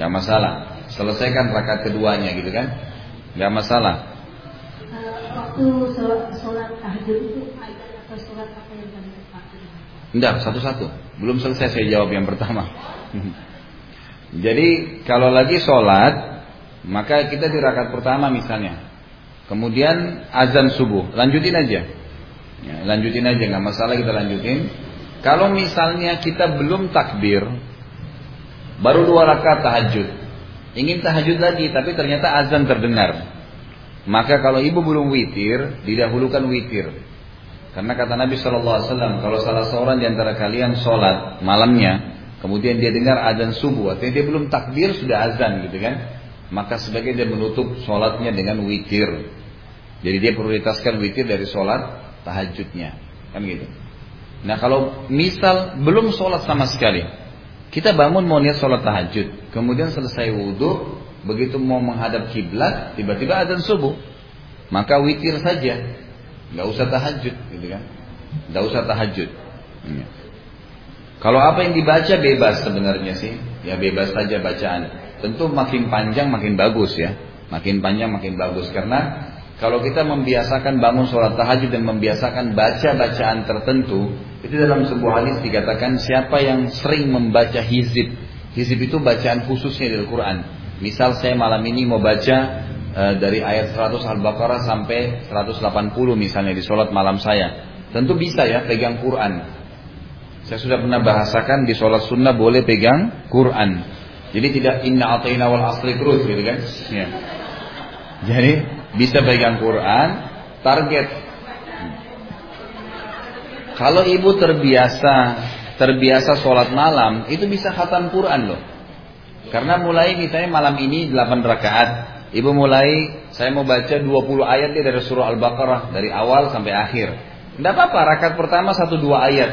nggak masalah. Selesaikan rakaat keduanya gitu kan, nggak masalah. Waktu sholat, sholat tahajud itu atau sholat apa yang Enggak, satu-satu. Belum selesai saya jawab yang pertama. Jadi kalau lagi sholat, maka kita di rakaat pertama misalnya. Kemudian azan subuh, lanjutin aja. Ya, lanjutin aja, nggak masalah kita lanjutin. Kalau misalnya kita belum takbir, baru dua rakaat tahajud, ingin tahajud lagi, tapi ternyata azan terdengar. Maka kalau ibu belum witir, didahulukan witir. Karena kata Nabi Wasallam, kalau salah seorang di antara kalian sholat malamnya, kemudian dia dengar azan subuh, artinya dia belum takbir sudah azan gitu kan, maka sebagai dia menutup sholatnya dengan witir. Jadi dia prioritaskan witir dari sholat tahajudnya. Kan gitu. Nah kalau misal belum sholat sama sekali. Kita bangun mau niat sholat tahajud. Kemudian selesai wudhu. Begitu mau menghadap kiblat, tiba-tiba ada subuh. Maka witir saja. Gak usah tahajud gitu kan. Gak usah tahajud. Iya. Kalau apa yang dibaca bebas sebenarnya sih. Ya bebas saja bacaan. Tentu makin panjang makin bagus ya. Makin panjang makin bagus. Karena kalau kita membiasakan bangun sholat tahajud dan membiasakan baca bacaan tertentu, itu dalam sebuah hadis dikatakan siapa yang sering membaca hizib. Hizib itu bacaan khususnya dari Al-Quran. Misal saya malam ini mau baca e, dari ayat 100 Al-Baqarah sampai 180 misalnya di sholat malam saya. Tentu bisa ya pegang Quran. Saya sudah pernah bahasakan di sholat sunnah boleh pegang Quran. Jadi tidak inna ataina wal asri terus gitu kan. Ya. Jadi bisa pegang Quran, target. Kalau ibu terbiasa terbiasa sholat malam, itu bisa khatam Quran loh. Karena mulai misalnya malam ini 8 rakaat, ibu mulai saya mau baca 20 ayat dari surah Al-Baqarah dari awal sampai akhir. Tidak apa-apa, rakaat pertama satu dua ayat,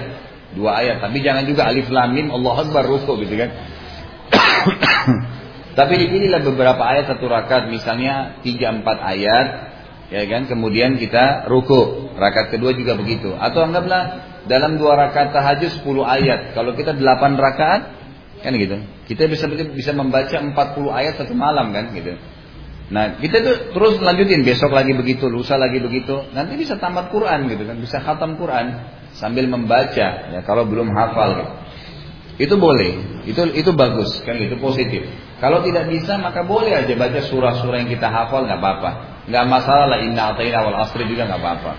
dua ayat. Tapi jangan juga alif lam mim Allah Akbar ruku gitu kan. Tapi dipilihlah beberapa ayat satu rakaat, misalnya tiga empat ayat, ya kan? Kemudian kita ruku. Rakaat kedua juga begitu. Atau anggaplah dalam dua rakaat tahajud sepuluh ayat. Kalau kita delapan rakaat, kan gitu. Kita bisa bisa membaca empat puluh ayat satu malam kan gitu. Nah kita tuh terus lanjutin besok lagi begitu, lusa lagi begitu, nanti bisa tamat Quran gitu kan, bisa khatam Quran sambil membaca ya kalau belum hafal gitu. Itu boleh, itu itu bagus kan itu positif. Kalau tidak bisa maka boleh aja baca surah-surah yang kita hafal nggak apa-apa. Nggak masalah lah inna ataina wal asri juga nggak apa-apa.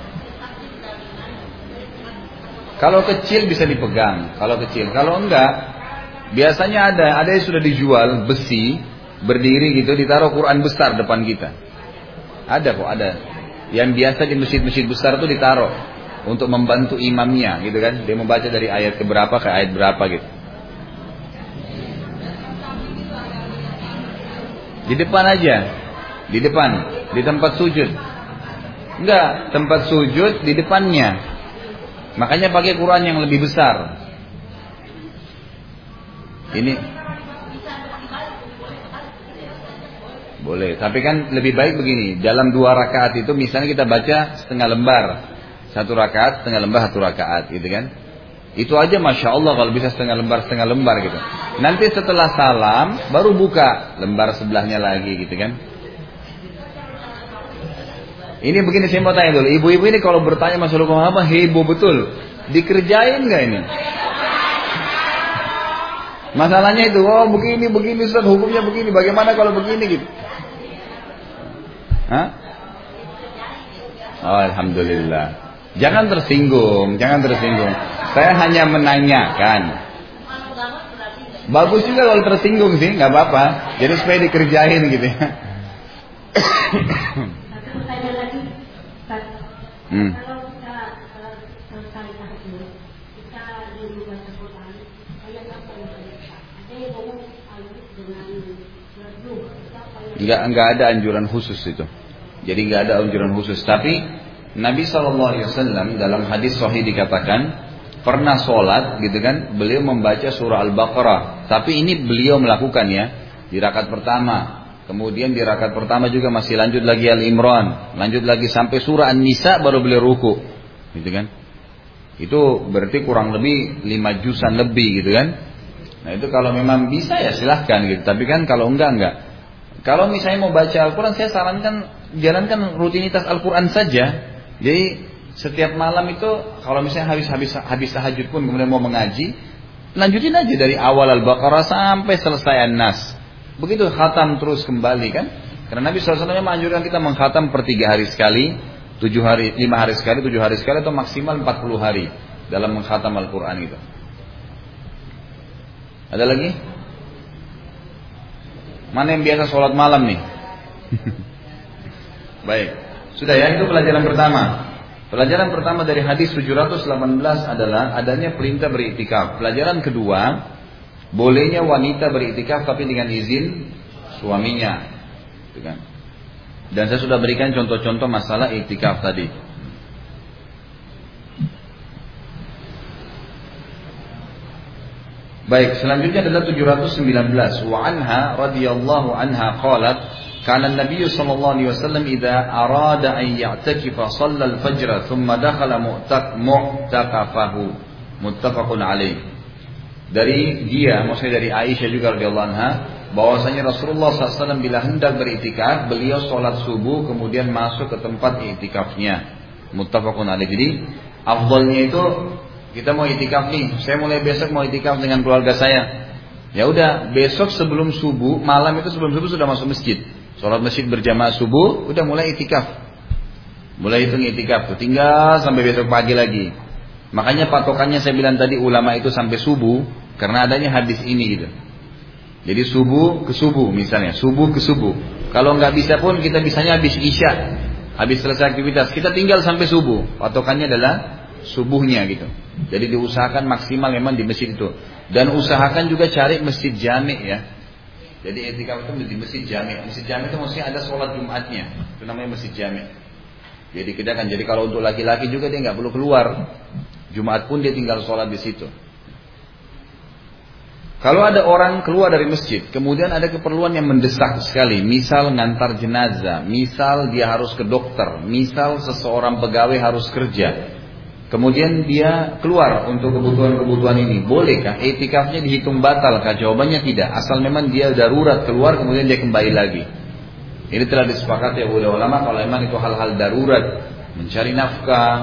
Kalau kecil bisa dipegang, kalau kecil. Kalau enggak, biasanya ada, ada yang sudah dijual besi, berdiri gitu, ditaruh Quran besar depan kita. Ada kok, ada. Yang biasa di masjid-masjid besar itu ditaruh untuk membantu imamnya gitu kan. Dia membaca dari ayat ke berapa ke ayat berapa gitu. Di depan aja. Di depan. Di tempat sujud. Enggak, tempat sujud di depannya. Makanya pakai Quran yang lebih besar. Ini boleh, tapi kan lebih baik begini. Dalam dua rakaat itu misalnya kita baca setengah lembar, satu rakaat setengah lembar satu rakaat, gitu kan? Itu aja masya Allah kalau bisa setengah lembar setengah lembar gitu. Nanti setelah salam baru buka lembar sebelahnya lagi gitu kan. Ini begini saya mau tanya dulu, ibu-ibu ini kalau bertanya masalah hukum apa heboh betul. Dikerjain nggak ini? Masalahnya itu, oh begini, begini, Ustaz, hukumnya begini, bagaimana kalau begini gitu. Hah? Oh, Alhamdulillah. Jangan tersinggung, jangan tersinggung. Saya hanya menanyakan. Bagus juga kalau tersinggung sih, nggak apa-apa. Jadi supaya dikerjain gitu ya. Hmm. Enggak enggak ada anjuran khusus itu. Jadi enggak ada anjuran khusus. Tapi Nabi saw dalam hadis Sahih dikatakan pernah sholat gitu kan, beliau membaca surah Al-Baqarah. Tapi ini beliau melakukan ya di rakaat pertama. Kemudian di rakaat pertama juga masih lanjut lagi Al-Imran, lanjut lagi sampai surah An-Nisa baru beliau ruku. Gitu kan? Itu berarti kurang lebih lima jusan lebih gitu kan. Nah itu kalau memang bisa ya silahkan gitu. Tapi kan kalau enggak enggak. Kalau misalnya mau baca Al-Quran, saya sarankan jalankan rutinitas Al-Quran saja. Jadi setiap malam itu kalau misalnya habis habis habis tahajud pun kemudian mau mengaji, lanjutin aja dari awal Al-Baqarah sampai selesai An-Nas. Begitu khatam terus kembali kan? Karena Nabi SAW menganjurkan kita mengkhatam per tiga hari sekali, tujuh hari, lima hari sekali, tujuh hari sekali atau maksimal empat puluh hari dalam mengkhatam Al-Quran itu. Ada lagi? Mana yang biasa sholat malam nih? Baik. Sudah ya, itu pelajaran pertama. Pelajaran pertama dari hadis 718 adalah adanya perintah beriktikaf. Pelajaran kedua, bolehnya wanita beriktikaf tapi dengan izin suaminya. Gitu kan. Dan saya sudah berikan contoh-contoh masalah itikaf tadi. Baik, selanjutnya adalah 719. Wa anha radhiyallahu anha qalat kana an-nabiy sallallahu alaihi wasallam idza arada an ya'takifa shalla al-fajr thumma dakhala mu'taq mu'taqafahu muttafaqun alaih. Dari dia, maksudnya dari Aisyah juga radhiyallahu anha, bahwasanya Rasulullah SAW bila hendak beritikaf, beliau sholat subuh kemudian masuk ke tempat itikafnya. Muttafaqun alaih. Jadi afdalnya itu kita mau itikaf nih, saya mulai besok mau itikaf dengan keluarga saya. Ya udah, besok sebelum subuh, malam itu sebelum subuh sudah masuk masjid. Sholat masjid berjamaah subuh, udah mulai itikaf. Mulai hitung itikaf tinggal sampai besok pagi lagi. Makanya patokannya saya bilang tadi ulama itu sampai subuh, karena adanya hadis ini gitu. Jadi subuh ke subuh misalnya, subuh ke subuh. Kalau nggak bisa pun kita bisanya habis isya, habis selesai aktivitas, kita tinggal sampai subuh. Patokannya adalah subuhnya gitu. Jadi diusahakan maksimal memang di masjid itu. Dan usahakan juga cari masjid jami ya. Jadi etika itu di masjid jami. Masjid jami itu maksudnya ada sholat Jumatnya. Itu namanya masjid jami. Jadi kita kan jadi kalau untuk laki-laki juga dia nggak perlu keluar. Jumat pun dia tinggal sholat di situ. Kalau ada orang keluar dari masjid, kemudian ada keperluan yang mendesak sekali, misal ngantar jenazah, misal dia harus ke dokter, misal seseorang pegawai harus kerja, Kemudian dia keluar untuk kebutuhan-kebutuhan ini. Bolehkah etikafnya dihitung batal? Kah? Jawabannya tidak. Asal memang dia darurat keluar kemudian dia kembali lagi. Ini telah disepakati oleh ulama kalau memang itu hal-hal darurat, mencari nafkah,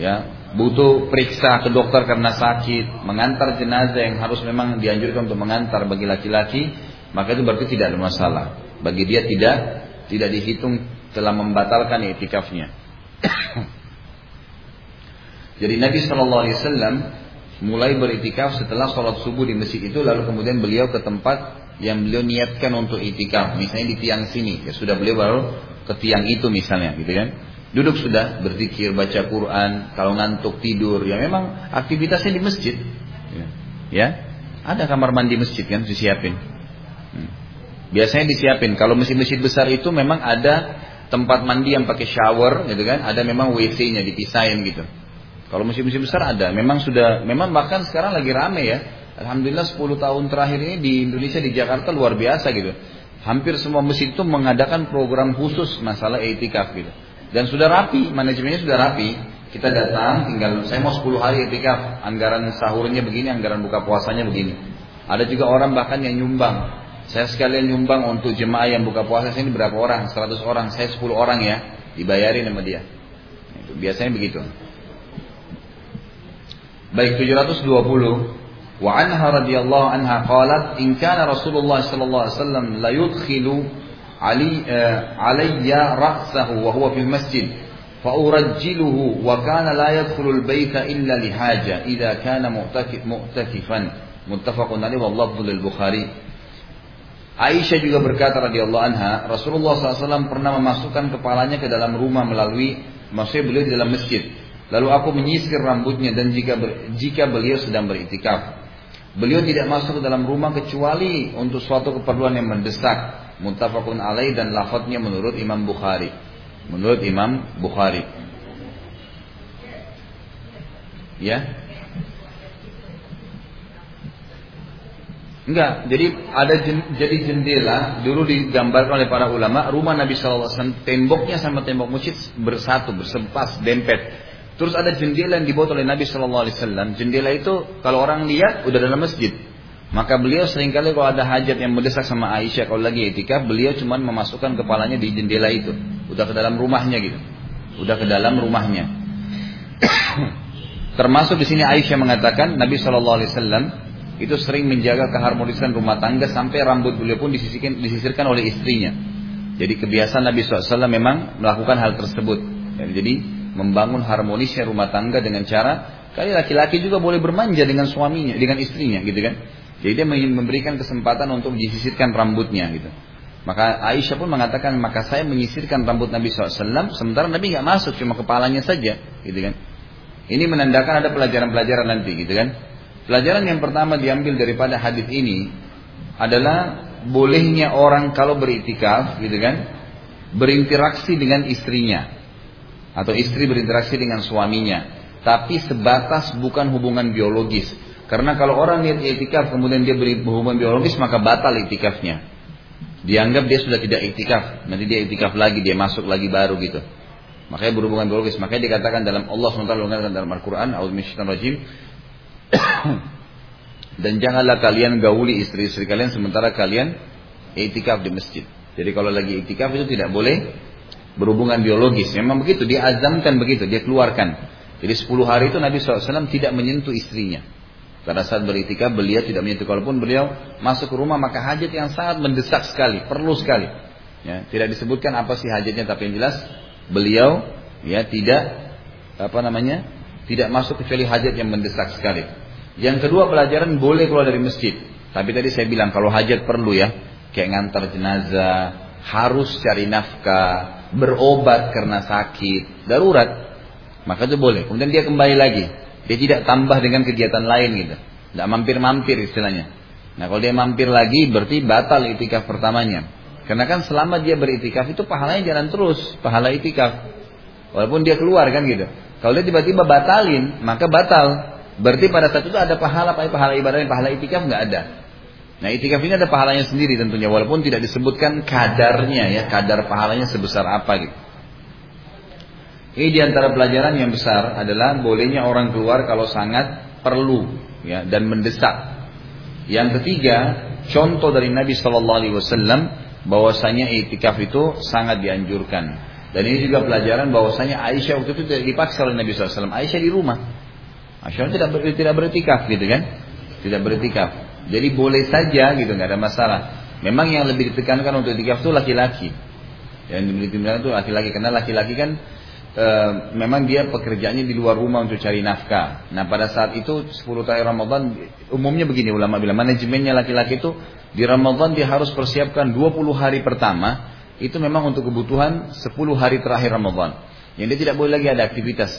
ya, butuh periksa ke dokter karena sakit, mengantar jenazah yang harus memang dianjurkan untuk mengantar bagi laki-laki, maka itu berarti tidak ada masalah. Bagi dia tidak tidak dihitung telah membatalkan etikafnya. Jadi Nabi Shallallahu Alaihi Wasallam mulai beritikaf setelah sholat subuh di masjid itu, lalu kemudian beliau ke tempat yang beliau niatkan untuk itikaf, misalnya di tiang sini, ya sudah beliau baru ke tiang itu misalnya, gitu kan? Duduk sudah berzikir, baca Quran, kalau ngantuk tidur, ya memang aktivitasnya di masjid, ya, ya. ada kamar mandi masjid kan disiapin. Hmm. Biasanya disiapin. Kalau masjid-masjid besar itu memang ada tempat mandi yang pakai shower, gitu kan? Ada memang WC-nya dipisahin gitu. Kalau masjid-masjid besar ada, memang sudah, memang bahkan sekarang lagi rame ya. Alhamdulillah 10 tahun terakhir ini di Indonesia di Jakarta luar biasa gitu. Hampir semua masjid itu mengadakan program khusus masalah etikaf gitu. Dan sudah rapi, manajemennya sudah rapi. Kita datang, tinggal saya mau 10 hari etikaf, anggaran sahurnya begini, anggaran buka puasanya begini. Ada juga orang bahkan yang nyumbang. Saya sekalian nyumbang untuk jemaah yang buka puasa sini berapa orang? 100 orang, saya 10 orang ya, dibayarin sama dia. Biasanya begitu. Baik 720 Wa anha radhiyallahu anha qalat in kana Rasulullah sallallahu alaihi wasallam la yudkhilu ali uh, alayya ra'sahu wa huwa fil masjid fa urajjiluhu wa kana la yadkhulu al-bayta illa li haja idza kana mu'takifan muttafaqun alaihi wallahu lil Bukhari Aisyah juga berkata radhiyallahu anha, Rasulullah SAW pernah memasukkan kepalanya ke dalam rumah melalui maksudnya beliau di dalam masjid. Lalu aku menyisir rambutnya dan jika ber, jika beliau sedang beritikaf. Beliau tidak masuk ke dalam rumah kecuali untuk suatu keperluan yang mendesak. Muttafaqun alaih dan lafadznya menurut Imam Bukhari. Menurut Imam Bukhari. Ya. Enggak, jadi ada jen, jadi jendela dulu digambarkan oleh para ulama rumah Nabi SAW temboknya sama tembok masjid bersatu bersempas dempet Terus ada jendela yang dibuat oleh Nabi Wasallam. Jendela itu kalau orang lihat udah dalam masjid. Maka beliau sering kali kalau ada hajat yang mendesak sama Aisyah kalau lagi etika, beliau cuma memasukkan kepalanya di jendela itu, udah ke dalam rumahnya gitu, udah ke dalam rumahnya. Termasuk di sini Aisyah mengatakan Nabi Shallallahu Alaihi Wasallam itu sering menjaga keharmonisan rumah tangga sampai rambut beliau pun disisirkan, disisirkan oleh istrinya. Jadi kebiasaan Nabi SAW memang melakukan hal tersebut. Jadi membangun harmonisnya rumah tangga dengan cara kali laki-laki juga boleh bermanja dengan suaminya, dengan istrinya gitu kan. Jadi dia memberikan kesempatan untuk disisirkan rambutnya gitu. Maka Aisyah pun mengatakan, maka saya menyisirkan rambut Nabi SAW, sementara Nabi nggak masuk, cuma kepalanya saja, gitu kan. Ini menandakan ada pelajaran-pelajaran nanti, gitu kan. Pelajaran yang pertama diambil daripada hadis ini adalah bolehnya orang kalau beritikaf gitu kan berinteraksi dengan istrinya atau istri berinteraksi dengan suaminya tapi sebatas bukan hubungan biologis karena kalau orang niat itikaf kemudian dia berhubungan biologis maka batal itikafnya dianggap dia sudah tidak itikaf nanti dia itikaf lagi dia masuk lagi baru gitu makanya berhubungan biologis makanya dikatakan dalam Allah SWT dalam Al-Quran rajim dan janganlah kalian gauli istri-istri kalian sementara kalian itikaf di masjid. Jadi kalau lagi itikaf itu tidak boleh berhubungan biologis. Memang begitu, dia azamkan begitu, dia keluarkan. Jadi 10 hari itu Nabi SAW tidak menyentuh istrinya. Pada saat beritikaf beliau tidak menyentuh. Kalaupun beliau masuk ke rumah maka hajat yang sangat mendesak sekali, perlu sekali. Ya, tidak disebutkan apa sih hajatnya tapi yang jelas beliau ya tidak apa namanya tidak masuk kecuali hajat yang mendesak sekali. Yang kedua pelajaran boleh keluar dari masjid. Tapi tadi saya bilang kalau hajat perlu ya, kayak ngantar jenazah, harus cari nafkah, berobat karena sakit, darurat, maka itu boleh. Kemudian dia kembali lagi, dia tidak tambah dengan kegiatan lain gitu, tidak mampir-mampir istilahnya. Nah kalau dia mampir lagi berarti batal itikaf pertamanya. Karena kan selama dia beritikaf itu pahalanya jalan terus, pahala itikaf. Walaupun dia keluar kan gitu. Kalau dia tiba-tiba batalin, maka batal. Berarti pada saat itu ada pahala, pahala ibadah pahala itikaf nggak ada. Nah itikaf ini ada pahalanya sendiri tentunya, walaupun tidak disebutkan kadarnya ya, kadar pahalanya sebesar apa gitu. Ini di antara pelajaran yang besar adalah bolehnya orang keluar kalau sangat perlu ya dan mendesak. Yang ketiga, contoh dari Nabi Shallallahu Alaihi Wasallam bahwasanya itikaf itu sangat dianjurkan. Dan ini juga pelajaran bahwasanya Aisyah waktu itu tidak dipaksa oleh Nabi SAW. Aisyah di rumah. Aisyah tidak ber, tidak bertikaf gitu kan? Tidak bertikaf. Jadi boleh saja gitu nggak ada masalah. Memang yang lebih ditekankan untuk itikaf itu laki-laki. Yang ditekankan itu laki-laki karena laki-laki kan e, memang dia pekerjaannya di luar rumah untuk cari nafkah. Nah pada saat itu 10 tahun Ramadan umumnya begini ulama bilang manajemennya laki-laki itu di Ramadan dia harus persiapkan 20 hari pertama itu memang untuk kebutuhan 10 hari terakhir Ramadan. Yang dia tidak boleh lagi ada aktivitas.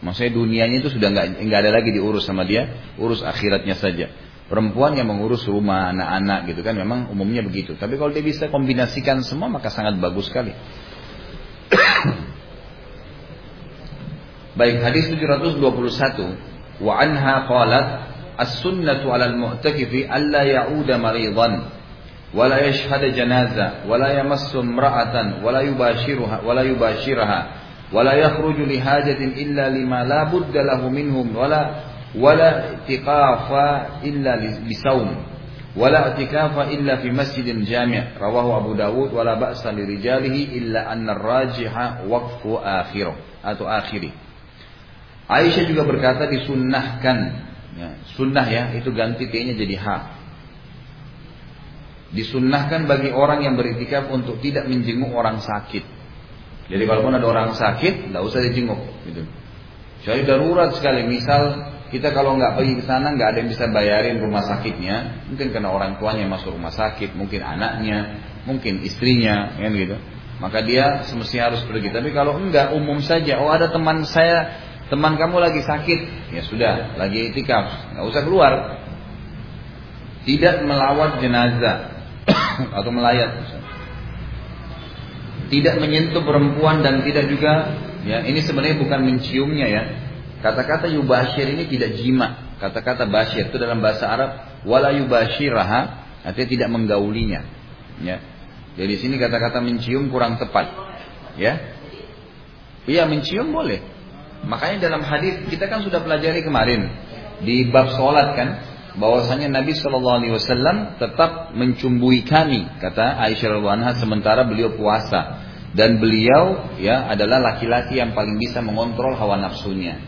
Maksudnya dunianya itu sudah nggak nggak ada lagi diurus sama dia, urus akhiratnya saja. Perempuan yang mengurus rumah, anak-anak gitu kan memang umumnya begitu. Tapi kalau dia bisa kombinasikan semua maka sangat bagus sekali. Baik hadis 721 wa anha qalat as-sunnatu 'ala al-mu'takifi alla ya'uda maridan wa la yashhada janaza wa la yamassu imra'atan wa la yubashiruha wa la yubashiraha ولا يخرج لحاجة إلا لما لا بد له منهم ولا ولا اعتقاف إلا لصوم ولا اعتكاف إلا في مسجد جامع رواه أبو داود ولا بأس لرجاله إلا أن الراجح وقف آخره atau akhiri Aisyah juga berkata disunnahkan ya, sunnah ya itu ganti t-nya jadi H disunnahkan bagi orang yang beritikaf untuk tidak menjenguk orang sakit jadi kalaupun ada orang sakit, nggak usah dijenguk. Gitu. Jadi darurat sekali. Misal kita kalau nggak pergi ke sana, nggak ada yang bisa bayarin rumah sakitnya. Mungkin karena orang tuanya masuk rumah sakit, mungkin anaknya, mungkin istrinya, kan gitu. Maka dia semestinya harus pergi. Tapi kalau enggak, umum saja. Oh ada teman saya, teman kamu lagi sakit, ya sudah, lagi itikaf, nggak usah keluar. Tidak melawat jenazah atau melayat. Tidak menyentuh perempuan dan tidak juga ya ini sebenarnya bukan menciumnya ya. Kata-kata yubashir ini tidak jima. Kata-kata bashir itu dalam bahasa Arab wala yubashiraha artinya tidak menggaulinya ya. Jadi sini kata-kata mencium kurang tepat ya. Iya mencium boleh makanya dalam hadis kita kan sudah pelajari kemarin di bab sholat kan bahwasanya Nabi Shallallahu Alaihi Wasallam tetap mencumbui kami kata Aisyah radhiallahu sementara beliau puasa dan beliau ya adalah laki-laki yang paling bisa mengontrol hawa nafsunya.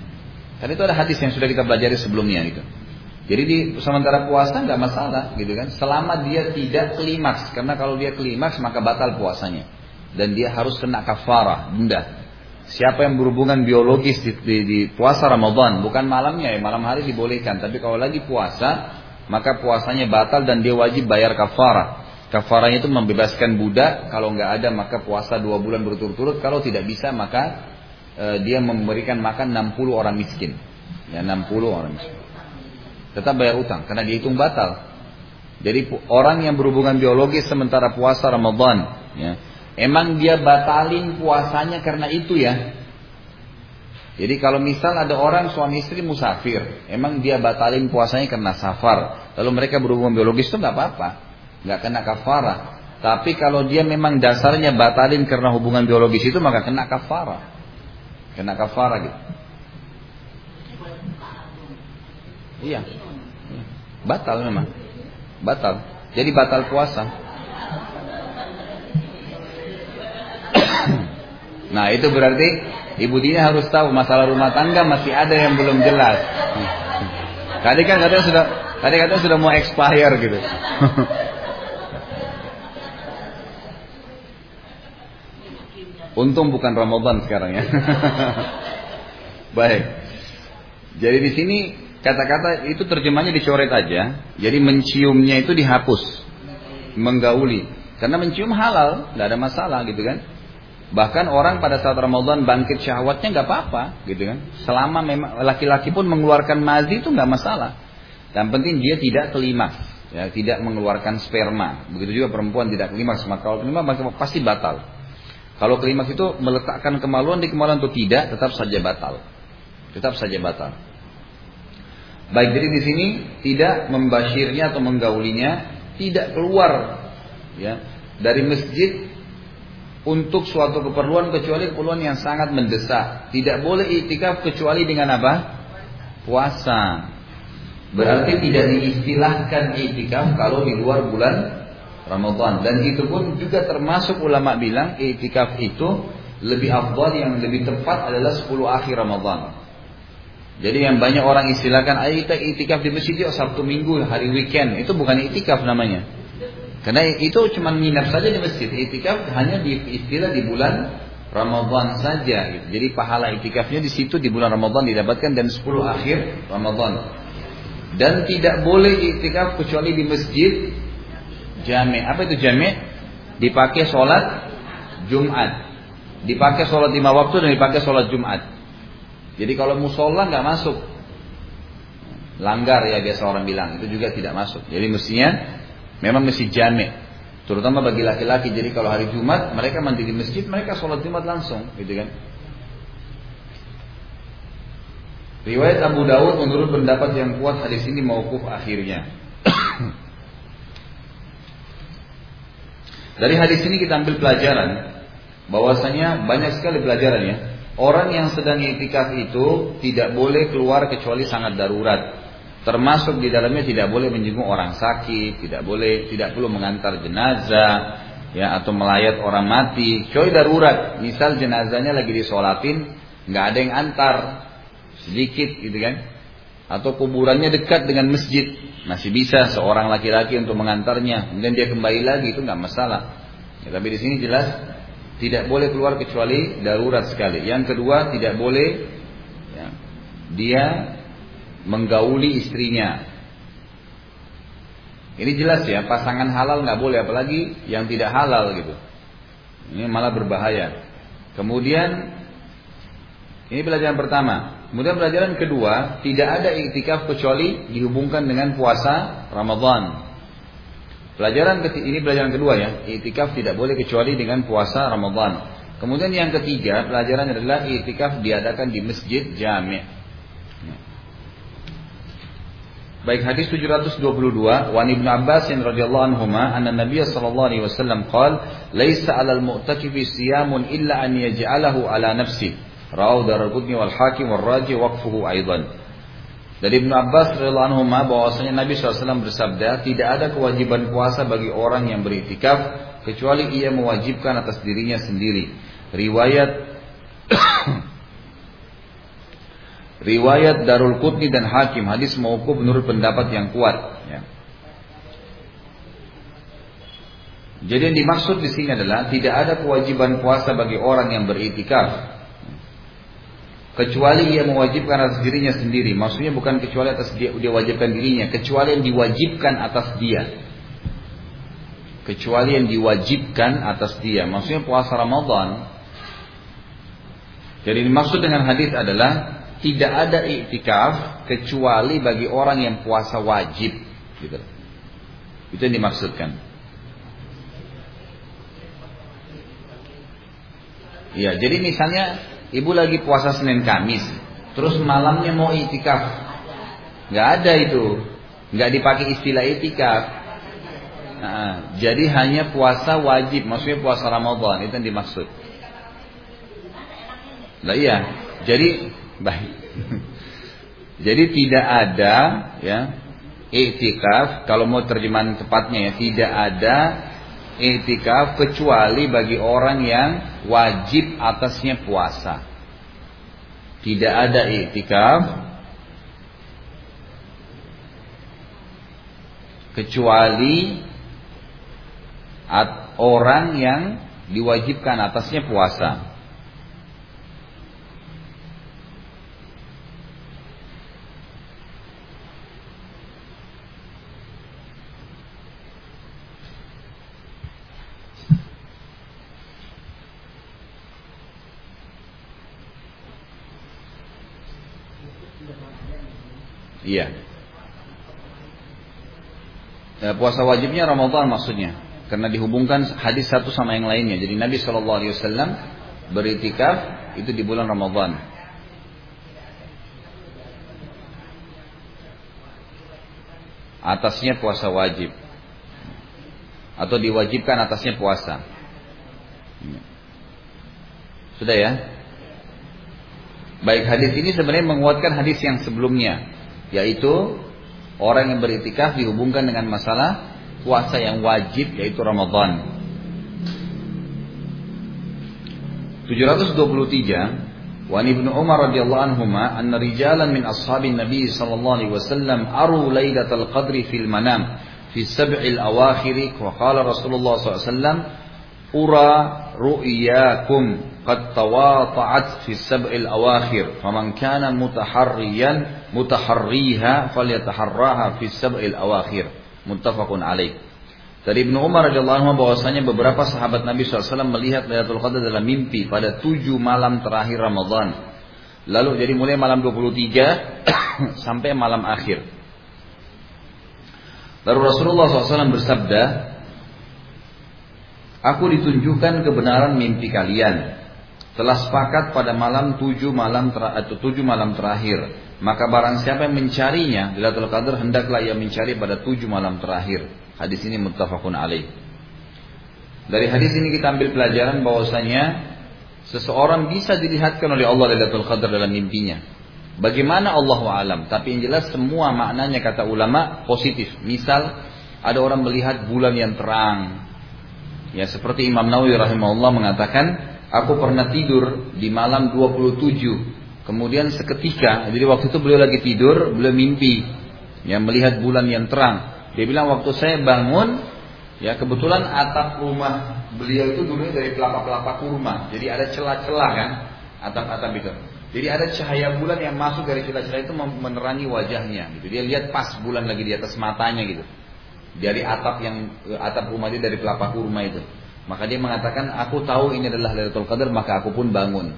Kan itu ada hadis yang sudah kita pelajari sebelumnya itu. Jadi di sementara puasa nggak masalah gitu kan, selama dia tidak klimaks karena kalau dia klimaks maka batal puasanya dan dia harus kena kafarah denda. Siapa yang berhubungan biologis di, di, di puasa Ramadan, bukan malamnya ya, malam hari dibolehkan. Tapi kalau lagi puasa, maka puasanya batal dan dia wajib bayar kafarah. Kafarahnya itu membebaskan budak, kalau nggak ada maka puasa dua bulan berturut-turut. Kalau tidak bisa maka e, dia memberikan makan 60 orang miskin. Ya 60 orang miskin. Tetap bayar utang karena dihitung batal. Jadi orang yang berhubungan biologis sementara puasa Ramadan, ya, emang dia batalin puasanya karena itu ya. Jadi kalau misal ada orang suami istri musafir, emang dia batalin puasanya karena safar, lalu mereka berhubungan biologis itu nggak apa-apa, nggak kena kafara. Tapi kalau dia memang dasarnya batalin karena hubungan biologis itu maka kena kafara, kena kafara gitu. Iya, batal memang, batal. Jadi batal puasa. nah itu berarti Ibu Dina harus tahu masalah rumah tangga masih ada yang belum jelas. Tadi kan katanya sudah tadi katanya sudah mau expire gitu. Untung bukan Ramadan sekarang ya. Baik. Jadi di sini kata-kata itu terjemahnya dicoret aja. Jadi menciumnya itu dihapus. Menggauli. Karena mencium halal, tidak ada masalah gitu kan. Bahkan orang pada saat Ramadan bangkit syahwatnya nggak apa-apa, gitu kan. Selama memang laki-laki pun mengeluarkan mazi itu nggak masalah. Dan penting dia tidak klimaks, ya, tidak mengeluarkan sperma. Begitu juga perempuan tidak klimaks, maka kalau klimaks pasti batal. Kalau klimaks itu meletakkan kemaluan di kemaluan itu tidak, tetap saja batal. Tetap saja batal. Baik, jadi di sini tidak membashirnya atau menggaulinya, tidak keluar ya dari masjid untuk suatu keperluan kecuali keperluan yang sangat mendesak. Tidak boleh itikaf kecuali dengan apa? Puasa. Berarti tidak diistilahkan itikaf kalau di luar bulan Ramadan. Dan itu pun juga termasuk ulama bilang itikaf itu lebih afdal yang lebih tepat adalah 10 akhir Ramadan. Jadi yang banyak orang istilahkan ayo kita itikaf di masjid yuk Sabtu Minggu hari weekend itu bukan itikaf namanya. Karena itu cuma minat saja di masjid. Itikaf hanya di istilah di bulan Ramadan saja. Jadi pahala itikafnya di situ di bulan Ramadan didapatkan dan 10 akhir Ramadan. Dan tidak boleh itikaf kecuali di masjid jami. Apa itu jami? Dipakai sholat Jumat. Dipakai sholat lima waktu dan dipakai sholat Jumat. Jadi kalau musola nggak masuk. Langgar ya biasa orang bilang. Itu juga tidak masuk. Jadi mestinya Memang mesti jamek. Terutama bagi laki-laki. Jadi kalau hari Jumat mereka mandi di masjid, mereka sholat Jumat langsung, gitu kan? Riwayat Abu Dawud menurut pendapat yang kuat hadis ini mauquf akhirnya. Dari hadis ini kita ambil pelajaran bahwasanya banyak sekali pelajaran ya. Orang yang sedang itikaf itu tidak boleh keluar kecuali sangat darurat. Termasuk di dalamnya tidak boleh menjenguk orang sakit, tidak boleh, tidak perlu mengantar jenazah, ya atau melayat orang mati. Coy darurat, misal jenazahnya lagi disolatin, nggak ada yang antar, sedikit gitu kan? Atau kuburannya dekat dengan masjid, masih bisa seorang laki-laki untuk mengantarnya, kemudian dia kembali lagi itu nggak masalah. Ya, tapi di sini jelas tidak boleh keluar kecuali darurat sekali. Yang kedua tidak boleh ya, dia menggauli istrinya. Ini jelas ya, pasangan halal nggak boleh, apalagi yang tidak halal gitu. Ini malah berbahaya. Kemudian ini pelajaran pertama. Kemudian pelajaran kedua, tidak ada iktikaf kecuali dihubungkan dengan puasa Ramadan. Pelajaran ini pelajaran kedua ya, iktikaf tidak boleh kecuali dengan puasa Ramadan. Kemudian yang ketiga, pelajaran adalah iktikaf diadakan di masjid jami'. Baik hadis 722 Wan Ibnu Abbas radhiyallahu anhuma anna Nabiy sallallahu alaihi wasallam qaal laisa 'alal mu'takifi siyamun illa an yaj'alahu 'ala nafsi. Rawahu Darqutni wal Hakim wal Raji waqfuhu aidan. Dari Ibnu Abbas radhiyallahu anhuma bahwasanya Nabi SAW bersabda tidak ada kewajiban puasa bagi orang yang beriktikaf kecuali ia mewajibkan atas dirinya sendiri. Riwayat Riwayat Darul Qutni dan Hakim hadis mauquf menurut pendapat yang kuat. Ya. Jadi yang dimaksud di sini adalah tidak ada kewajiban puasa bagi orang yang beritikaf kecuali ia mewajibkan atas dirinya sendiri. Maksudnya bukan kecuali atas dia, dia wajibkan dirinya, kecuali yang diwajibkan atas dia. Kecuali yang diwajibkan atas dia. Maksudnya puasa Ramadan. Jadi dimaksud dengan hadis adalah tidak ada iktikaf kecuali bagi orang yang puasa wajib gitu. Itu yang dimaksudkan. Iya, jadi misalnya ibu lagi puasa Senin Kamis, terus malamnya mau itikaf, nggak ada itu, nggak dipakai istilah itikaf. Nah, jadi hanya puasa wajib, maksudnya puasa Ramadan itu yang dimaksud. Nah iya, jadi baik. jadi tidak ada ya iktikaf kalau mau terjemahan tepatnya ya tidak ada iktikaf kecuali bagi orang yang wajib atasnya puasa. Tidak ada iktikaf kecuali orang yang diwajibkan atasnya puasa. Iya. Ya, puasa wajibnya Ramadan maksudnya. Karena dihubungkan hadis satu sama yang lainnya. Jadi Nabi Shallallahu Alaihi Wasallam beritikaf itu di bulan Ramadan. Atasnya puasa wajib. Atau diwajibkan atasnya puasa. Sudah ya? Baik hadis ini sebenarnya menguatkan hadis yang sebelumnya yaitu orang yang beritikaf dihubungkan dengan masalah puasa yang wajib yaitu Ramadan. 723 Wa Ibnu Umar radhiyallahu anhuma anna rijalan min ashabin Nabi sallallahu alaihi wasallam aru lailatul qadri fil manam fi sab'il awakhir wa qala Rasulullah sallallahu alaihi wasallam ura ru'yakum qad tawata'at fi sab'il awakhir faman kana mutaharriyan mutaharriha falyataharraha fi sab'il awakhir muttafaqun alaih dari Ibnu Umar radhiyallahu anhu bahwasanya beberapa sahabat Nabi SAW melihat Lailatul Qadar dalam mimpi pada tujuh malam terakhir Ramadan. Lalu jadi mulai malam 23 sampai malam akhir. Lalu Rasulullah SAW bersabda, Aku ditunjukkan kebenaran mimpi kalian. Telah sepakat pada malam tujuh malam atau tujuh malam terakhir. Maka barang siapa yang mencarinya, Lailatul Qadar hendaklah ia mencari pada tujuh malam terakhir. Hadis ini muttafaqun alaih. Dari hadis ini kita ambil pelajaran bahwasanya seseorang bisa dilihatkan oleh Allah Lailatul Qadar dalam mimpinya. Bagaimana Allah alam, tapi yang jelas semua maknanya kata ulama positif. Misal ada orang melihat bulan yang terang, Ya seperti Imam Nawawi rahimahullah mengatakan, aku pernah tidur di malam 27. Kemudian seketika, jadi waktu itu beliau lagi tidur, beliau mimpi, ya melihat bulan yang terang. Dia bilang waktu saya bangun, ya kebetulan atap rumah beliau itu dulunya dari pelapa-pelapa kurma, jadi ada celah-celah kan, atap-atap itu. Jadi ada cahaya bulan yang masuk dari celah-celah itu menerangi wajahnya. Gitu. Dia lihat pas bulan lagi di atas matanya gitu dari atap yang atap rumah dia dari pelapa kurma itu. Maka dia mengatakan, aku tahu ini adalah Lailatul Qadar, maka aku pun bangun.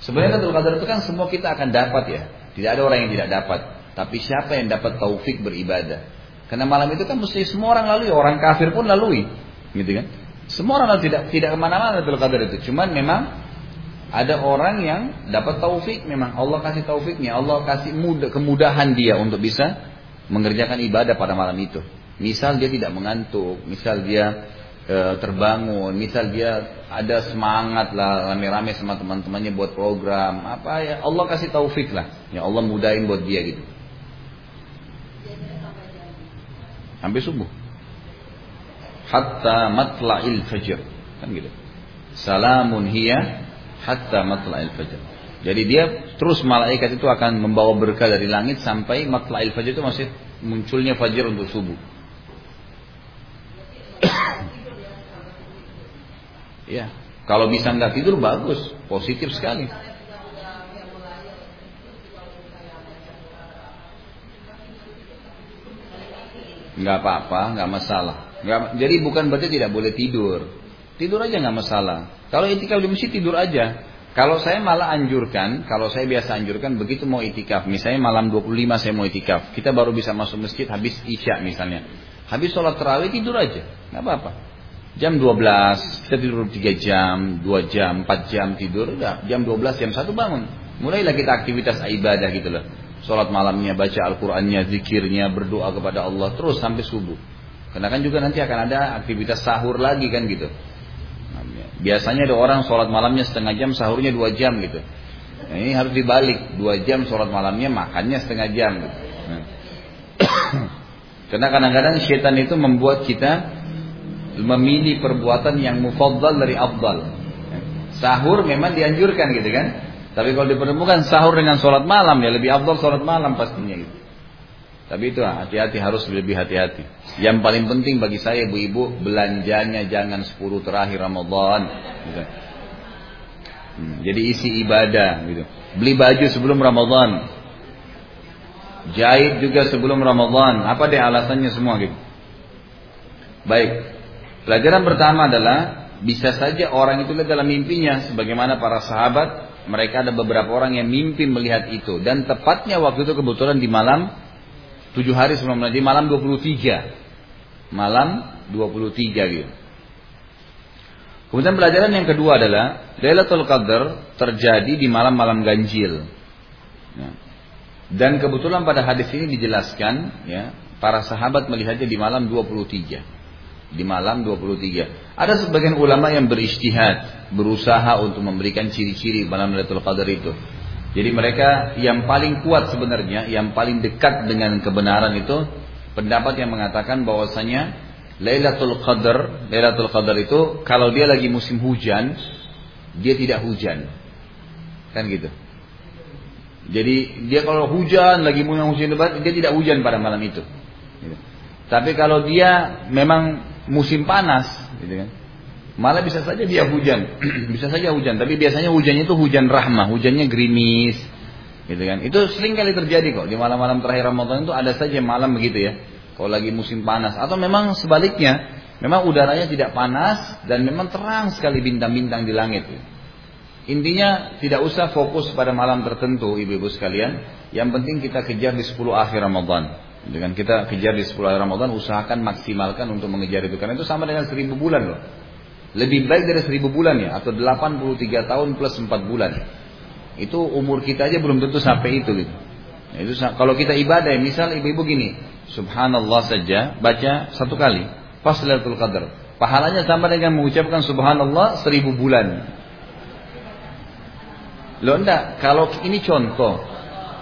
Sebenarnya Lailatul Qadar itu kan semua kita akan dapat ya. Tidak ada orang yang tidak dapat. Tapi siapa yang dapat taufik beribadah? Karena malam itu kan mesti semua orang lalui, orang kafir pun lalui, gitu kan? Semua orang tidak tidak ke mana-mana Lailatul Qadar itu. Cuman memang ada orang yang dapat taufik, memang Allah kasih taufiknya, Allah kasih mudah, kemudahan dia untuk bisa mengerjakan ibadah pada malam itu. Misal dia tidak mengantuk, misal dia e, terbangun, misal dia ada semangat lah rame-rame sama teman-temannya buat program, apa ya Allah kasih taufik lah, ya Allah mudahin buat dia gitu. Sampai subuh. Hatta matla'il fajr. Kan gitu. Salamun hiya hatta matla'il fajr. Jadi dia terus malaikat itu akan membawa berkah dari langit sampai matla'il fajr itu masih munculnya fajar untuk subuh. Ya, kalau bisa nggak tidur bagus, positif sekali. Nggak apa-apa, nggak masalah. Nggak, jadi bukan berarti tidak boleh tidur. Tidur aja nggak masalah. Kalau itikaf di masjid tidur aja. Kalau saya malah anjurkan, kalau saya biasa anjurkan begitu mau itikaf, misalnya malam 25 saya mau itikaf, kita baru bisa masuk masjid habis isya misalnya. Habis sholat terawih tidur aja, nggak apa-apa. Jam 12 kita tidur 3 jam, 2 jam, 4 jam tidur, udah jam 12 jam 1 bangun. Mulailah kita aktivitas ibadah gitu loh. Sholat malamnya, baca Al-Qur'annya, zikirnya, berdoa kepada Allah terus sampai subuh. Karena kan juga nanti akan ada aktivitas sahur lagi kan gitu. Biasanya ada orang sholat malamnya setengah jam, sahurnya dua jam gitu. Nah, ini harus dibalik, dua jam sholat malamnya, makannya setengah jam. Gitu. Nah. Karena kadang-kadang syaitan itu membuat kita memilih perbuatan yang mufaddal dari afdal. Sahur memang dianjurkan gitu kan. Tapi kalau dipertemukan sahur dengan sholat malam ya lebih afdal sholat malam pastinya gitu. Tapi itu hati-hati harus lebih hati-hati. Yang paling penting bagi saya ibu-ibu belanjanya jangan 10 terakhir Ramadan. Gitu. Hmm, jadi isi ibadah gitu. Beli baju sebelum Ramadan. Jahit juga sebelum Ramadan. Apa deh alasannya semua gitu. Baik. Pelajaran pertama adalah bisa saja orang itu lihat dalam mimpinya sebagaimana para sahabat mereka ada beberapa orang yang mimpi melihat itu dan tepatnya waktu itu kebetulan di malam Tujuh hari sebelum di malam 23. Malam 23 gitu. Kemudian pelajaran yang kedua adalah Lailatul Qadar terjadi di malam-malam ganjil. Ya. Dan kebetulan pada hadis ini dijelaskan ya, para sahabat melihatnya di malam 23. Di malam 23. Ada sebagian ulama yang beristihad, berusaha untuk memberikan ciri-ciri malam Lailatul Qadar itu. Jadi mereka yang paling kuat sebenarnya, yang paling dekat dengan kebenaran itu pendapat yang mengatakan bahwasanya Lailatul Qadar, Lailatul Qadar itu kalau dia lagi musim hujan, dia tidak hujan. Kan gitu. Jadi dia kalau hujan lagi musim hujan lebat, dia tidak hujan pada malam itu. Gitu. Tapi kalau dia memang musim panas, gitu kan. Malah bisa saja dia hujan, bisa saja hujan. Tapi biasanya hujannya itu hujan rahmah, hujannya gerimis, gitu kan. Itu sering kali terjadi kok di malam-malam terakhir Ramadan itu ada saja malam begitu ya. Kalau lagi musim panas atau memang sebaliknya, memang udaranya tidak panas dan memang terang sekali bintang-bintang di langit. Intinya tidak usah fokus pada malam tertentu ibu-ibu sekalian. Yang penting kita kejar di 10 akhir Ramadan. Dengan kita kejar di 10 akhir Ramadan, usahakan maksimalkan untuk mengejar itu. Karena itu sama dengan seribu bulan loh. Lebih baik dari seribu bulan ya, atau 83 tahun plus 4 bulan. Itu umur kita aja belum tentu sampai itu gitu. Nah, itu kalau kita ibadah, misal ibu-ibu gini, Subhanallah saja baca satu kali, pas Lailatul Qadar. Pahalanya sama dengan mengucapkan Subhanallah seribu bulan. Loh enggak, kalau ini contoh,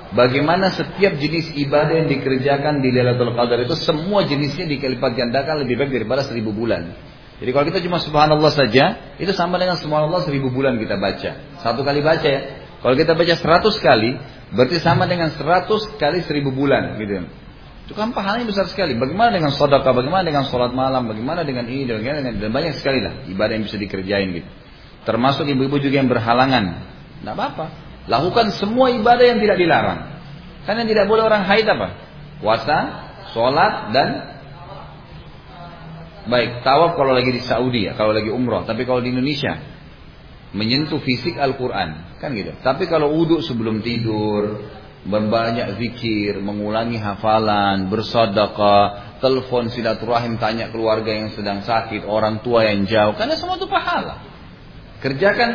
Bagaimana setiap jenis ibadah yang dikerjakan di Lailatul Qadar itu semua jenisnya dikalipat gandakan lebih baik daripada seribu bulan. Jadi kalau kita cuma subhanallah saja, itu sama dengan subhanallah seribu bulan kita baca. Satu kali baca ya. Kalau kita baca seratus kali, berarti sama dengan seratus kali seribu bulan gitu. Itu kan pahalanya besar sekali. Bagaimana dengan sedekah, bagaimana dengan sholat malam, bagaimana dengan ini, bagaimana dengan dan banyak sekali lah ibadah yang bisa dikerjain gitu. Termasuk ibu-ibu juga yang berhalangan. Tidak apa-apa. Lakukan semua ibadah yang tidak dilarang. Kan yang tidak boleh orang haid apa? Puasa, sholat, dan Baik, tawaf kalau lagi di Saudi ya, kalau lagi umroh. Tapi kalau di Indonesia, menyentuh fisik Al-Quran. Kan gitu. Tapi kalau wudhu sebelum tidur, berbanyak zikir, mengulangi hafalan, bersodakah, telepon silaturahim, tanya keluarga yang sedang sakit, orang tua yang jauh. Karena semua itu pahala. Kerjakan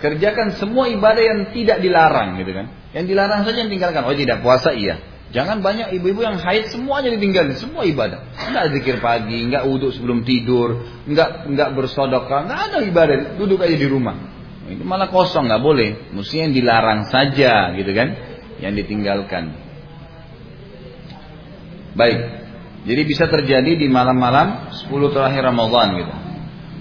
kerjakan semua ibadah yang tidak dilarang gitu kan. Yang dilarang saja yang tinggalkan. Oh tidak puasa iya. Jangan banyak ibu-ibu yang haid semuanya ditinggalin, semua ibadah. Enggak zikir pagi, enggak wudhu sebelum tidur, enggak enggak bersodokah, enggak ada ibadah, duduk aja di rumah. Itu malah kosong, enggak boleh. Mesti yang dilarang saja, gitu kan? Yang ditinggalkan. Baik. Jadi bisa terjadi di malam-malam 10 terakhir Ramadan gitu.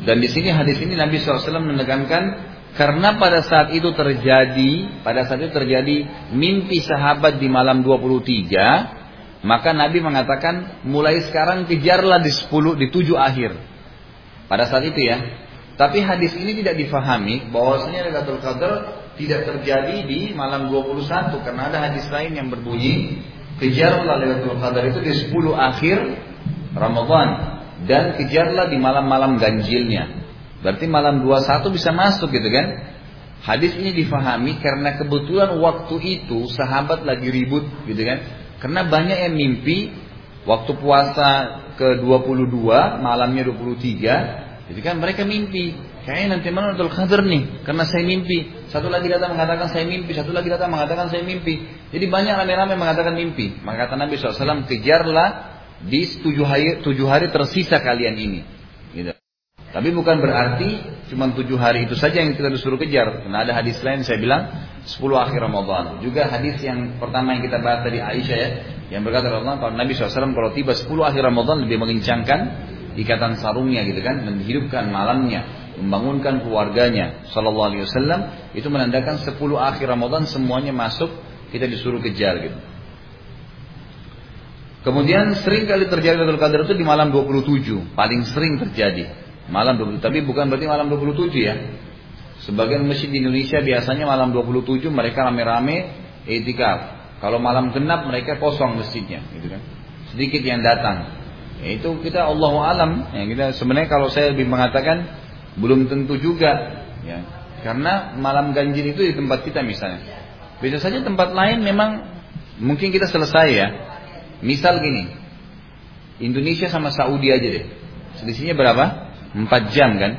Dan di sini hadis ini Nabi SAW menekankan karena pada saat itu terjadi, pada saat itu terjadi mimpi sahabat di malam 23, maka Nabi mengatakan mulai sekarang kejarlah di 10 di 7 akhir. Pada saat itu ya. Tapi hadis ini tidak difahami bahwasanya Lailatul Qadar tidak terjadi di malam 21 karena ada hadis lain yang berbunyi kejarlah Lailatul Qadar itu di 10 akhir Ramadan dan kejarlah di malam-malam ganjilnya. Berarti malam 21 bisa masuk gitu kan. Hadis ini difahami karena kebetulan waktu itu sahabat lagi ribut gitu kan. Karena banyak yang mimpi Waktu puasa ke-22, malamnya 23, jadi kan mereka mimpi. Kayaknya nanti mana Lailatul Qadar nih, karena saya mimpi. Satu lagi datang mengatakan saya mimpi, satu lagi datang mengatakan saya mimpi. Jadi banyak rame-rame mengatakan mimpi. Maka kata Nabi SAW, kejarlah di tujuh hari, tujuh hari tersisa kalian ini. Gitu. Tapi bukan berarti cuma tujuh hari itu saja yang kita disuruh kejar. Karena ada hadis lain saya bilang sepuluh akhir Ramadan. Juga hadis yang pertama yang kita bahas tadi Aisyah ya, yang berkata Allah kalau Nabi SAW kalau tiba sepuluh akhir Ramadan lebih mengencangkan ikatan sarungnya gitu kan, menghidupkan malamnya, membangunkan keluarganya Sallallahu Alaihi Wasallam itu menandakan sepuluh akhir Ramadan semuanya masuk kita disuruh kejar gitu. Kemudian sering kali terjadi Lailatul Qadar itu di malam 27, paling sering terjadi. Malam 20, tapi bukan berarti malam 27 ya. Sebagian masjid di Indonesia biasanya malam 27 mereka rame-rame etikaf. Kalau malam genap mereka kosong masjidnya, gitu kan. Sedikit yang datang. Ya, itu kita Allah alam. Ya, kita sebenarnya kalau saya lebih mengatakan belum tentu juga, ya. Karena malam ganjil itu di tempat kita misalnya. Bisa saja tempat lain memang mungkin kita selesai ya. Misal gini, Indonesia sama Saudi aja deh. Selisihnya berapa? 4 jam kan.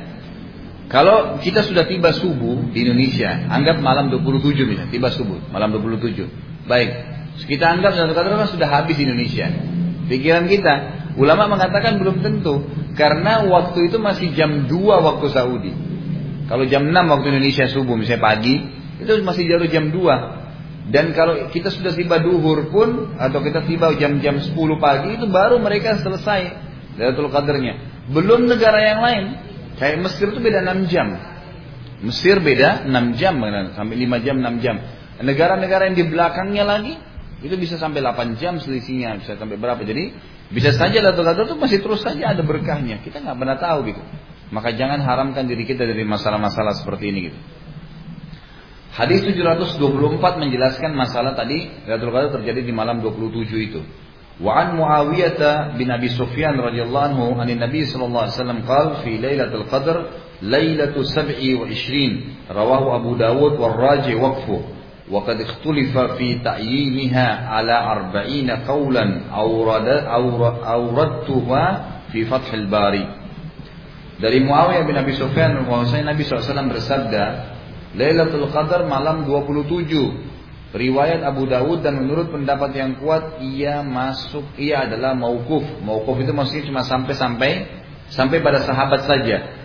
Kalau kita sudah tiba subuh di Indonesia, anggap malam 27 misalnya, tiba subuh, malam 27. Baik, kita anggap satu kata sudah habis di Indonesia. Pikiran kita, ulama mengatakan belum tentu, karena waktu itu masih jam 2 waktu Saudi. Kalau jam 6 waktu Indonesia subuh, misalnya pagi, itu masih jauh jam 2. Dan kalau kita sudah tiba duhur pun, atau kita tiba jam-jam 10 pagi, itu baru mereka selesai Lailatul Qadarnya. Belum negara yang lain. Kayak Mesir itu beda 6 jam. Mesir beda 6 jam, sampai 5 jam, 6 jam. Negara-negara yang di belakangnya lagi, itu bisa sampai 8 jam selisihnya, bisa sampai berapa. Jadi bisa saja data-data itu masih terus saja ada berkahnya. Kita nggak pernah tahu gitu. Maka jangan haramkan diri kita dari masalah-masalah seperti ini gitu. Hadis 724 menjelaskan masalah tadi Lailatul Qadar terjadi di malam 27 itu. وعن معاوية بن أبي سفيان رضي الله عنه عن النبي صلى الله عليه وسلم قال في ليلة القدر ليلة سبع وعشرين رواه أبو داود والراجع وقفه. وقد اختلف في تعيينها على أربعين قولا أورد أوردتها في فتح الباري. Dari Muawiyah bin Abi Sufyan bahwasanya Nabi SAW bersabda, Lailatul Qadar malam 27 Riwayat Abu Dawud dan menurut pendapat yang kuat ia masuk ia adalah maukuf. Maukuf itu maksudnya cuma sampai-sampai sampai pada sahabat saja.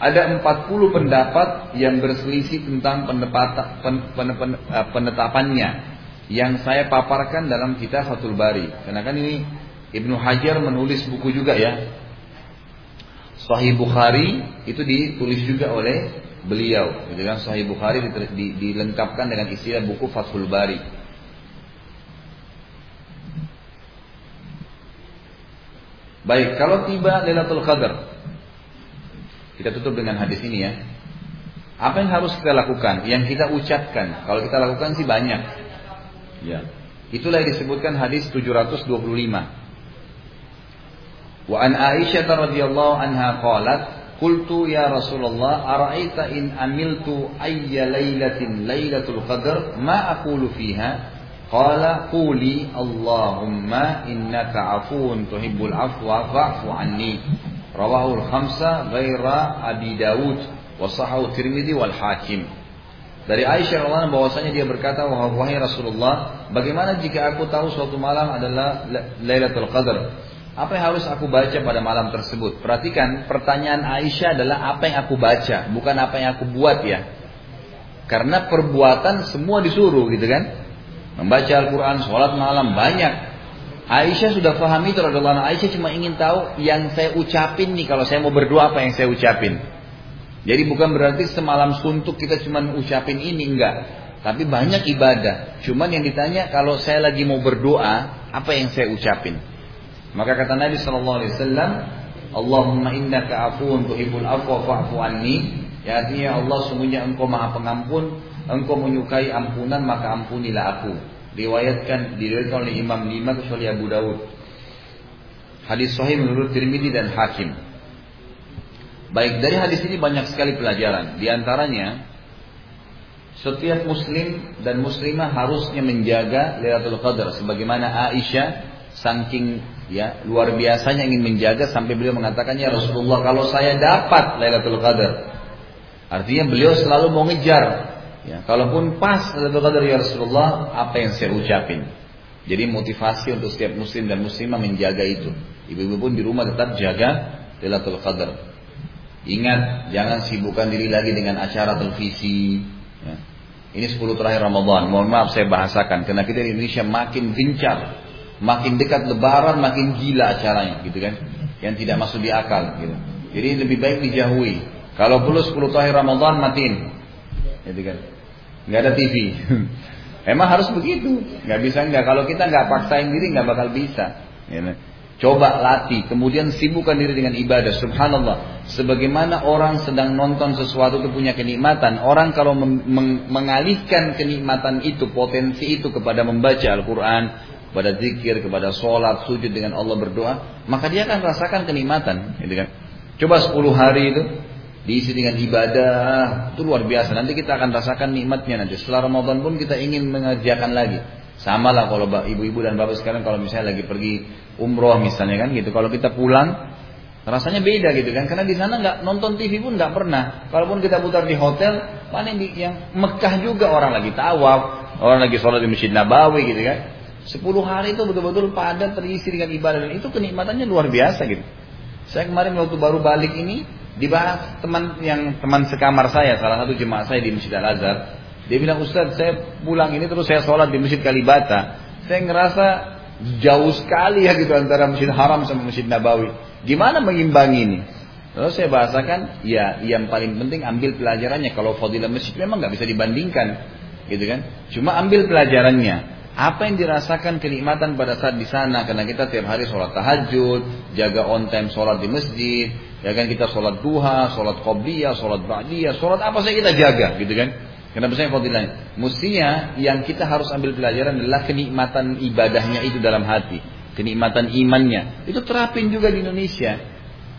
Ada 40 pendapat yang berselisih tentang pendapat, pen, pen, pen, eh, penetapannya yang saya paparkan dalam kitab Fathul Bari. Karena kan ini Ibnu Hajar menulis buku juga ya. Sahih Bukhari itu ditulis juga oleh beliau. Gitu kan Sahih Bukhari dilengkapkan dengan istilah buku Fathul Bari. Baik, kalau tiba Lailatul Qadar. Kita tutup dengan hadis ini ya. Apa yang harus kita lakukan? Yang kita ucapkan. Kalau kita lakukan sih banyak. Ya. Itulah yang disebutkan hadis 725. Wa an Aisyah radhiyallahu anha qalat Qultu ya Rasulullah ara'aita in amiltu ayya lailatin lailatul qadar ma aqulu fiha? Qala quli Allahumma innaka afuun tuhibbul afwa fa'fu anni. Rawahu al-khamsa ghaira Abi Dawud wa sahahu Tirmidzi wal Hakim. Dari Aisyah radhiyallahu bahwasanya dia berkata wahai Rasulullah bagaimana jika aku tahu suatu malam adalah Lailatul Qadar apa yang harus aku baca pada malam tersebut? Perhatikan, pertanyaan Aisyah adalah apa yang aku baca, bukan apa yang aku buat ya. Karena perbuatan semua disuruh gitu kan. Membaca Al-Quran, sholat malam, banyak. Aisyah sudah paham itu radhiallahu Aisyah cuma ingin tahu yang saya ucapin nih kalau saya mau berdoa apa yang saya ucapin. Jadi bukan berarti semalam suntuk kita cuma ucapin ini enggak. Tapi banyak ibadah. Cuman yang ditanya kalau saya lagi mau berdoa apa yang saya ucapin. Maka kata Nabi Shallallahu Alaihi Wasallam, Allahumma innaka afuun tuhibbul afwa fa'fu anni. Ya artinya Allah sungguhnya engkau maha pengampun, engkau menyukai ampunan maka ampunilah aku. Riwayatkan diriwayatkan oleh Imam lima kecuali Abu Dawud. Hadis sahih menurut Tirmidzi dan Hakim. Baik dari hadis ini banyak sekali pelajaran. Di antaranya setiap muslim dan muslimah harusnya menjaga Lailatul Qadar sebagaimana Aisyah saking ya luar biasanya ingin menjaga sampai beliau mengatakannya Rasulullah kalau saya dapat Lailatul Qadar. Artinya beliau selalu mau ngejar. Ya kalaupun pas Lailatul Qadar ya Rasulullah apa yang saya ucapin? Jadi motivasi untuk setiap muslim dan muslimah menjaga itu. Ibu-ibu pun di rumah tetap jaga Lailatul Qadar. Ingat jangan sibukkan diri lagi dengan acara televisi. Ya. ini 10 terakhir Ramadan. Mohon maaf saya bahasakan. Karena kita di Indonesia makin gencar Makin dekat lebaran makin gila acaranya gitu kan. Yang tidak masuk di akal gitu. Jadi lebih baik dijauhi. Kalau perlu 10 tahun Ramadan matiin. Gitu kan. Nggak ada TV. Emang harus begitu. Nggak bisa nggak. Kalau kita nggak paksain diri nggak bakal bisa. Gitu. Coba latih, kemudian sibukkan diri dengan ibadah. Subhanallah. Sebagaimana orang sedang nonton sesuatu itu punya kenikmatan. Orang kalau mengalihkan kenikmatan itu, potensi itu kepada membaca Al-Quran, kepada zikir, kepada sholat, sujud dengan Allah berdoa, maka dia akan rasakan kenikmatan, gitu kan. Coba 10 hari itu diisi dengan ibadah, itu luar biasa. Nanti kita akan rasakan nikmatnya nanti. Setelah Ramadan pun kita ingin mengerjakan lagi. Sama lah kalau ibu-ibu dan bapak sekarang kalau misalnya lagi pergi umroh misalnya kan gitu. Kalau kita pulang rasanya beda gitu kan karena di sana nggak nonton TV pun nggak pernah kalaupun kita putar di hotel paling yang Mekah juga orang lagi tawaf orang lagi sholat di masjid Nabawi gitu kan Sepuluh hari itu betul-betul padat terisi dengan ibadah dan itu kenikmatannya luar biasa gitu. Saya kemarin waktu baru balik ini dibahas teman yang teman sekamar saya, salah satu jemaah saya di Masjid Al Azhar. Dia bilang Ustaz saya pulang ini terus saya sholat di Masjid Kalibata. Saya ngerasa jauh sekali ya gitu antara Masjid Haram sama Masjid Nabawi. Gimana mengimbangi ini? Lalu saya bahasakan, ya yang paling penting ambil pelajarannya. Kalau fadilah masjid memang nggak bisa dibandingkan, gitu kan? Cuma ambil pelajarannya. Apa yang dirasakan kenikmatan pada saat di sana karena kita tiap hari sholat tahajud, jaga on time sholat di masjid, ya kan kita sholat duha, sholat qobliyah, sholat ba'diyah, sholat apa saja kita jaga, gitu kan? Karena besarnya fadilahnya. Mestinya yang kita harus ambil pelajaran adalah kenikmatan ibadahnya itu dalam hati, kenikmatan imannya. Itu terapin juga di Indonesia.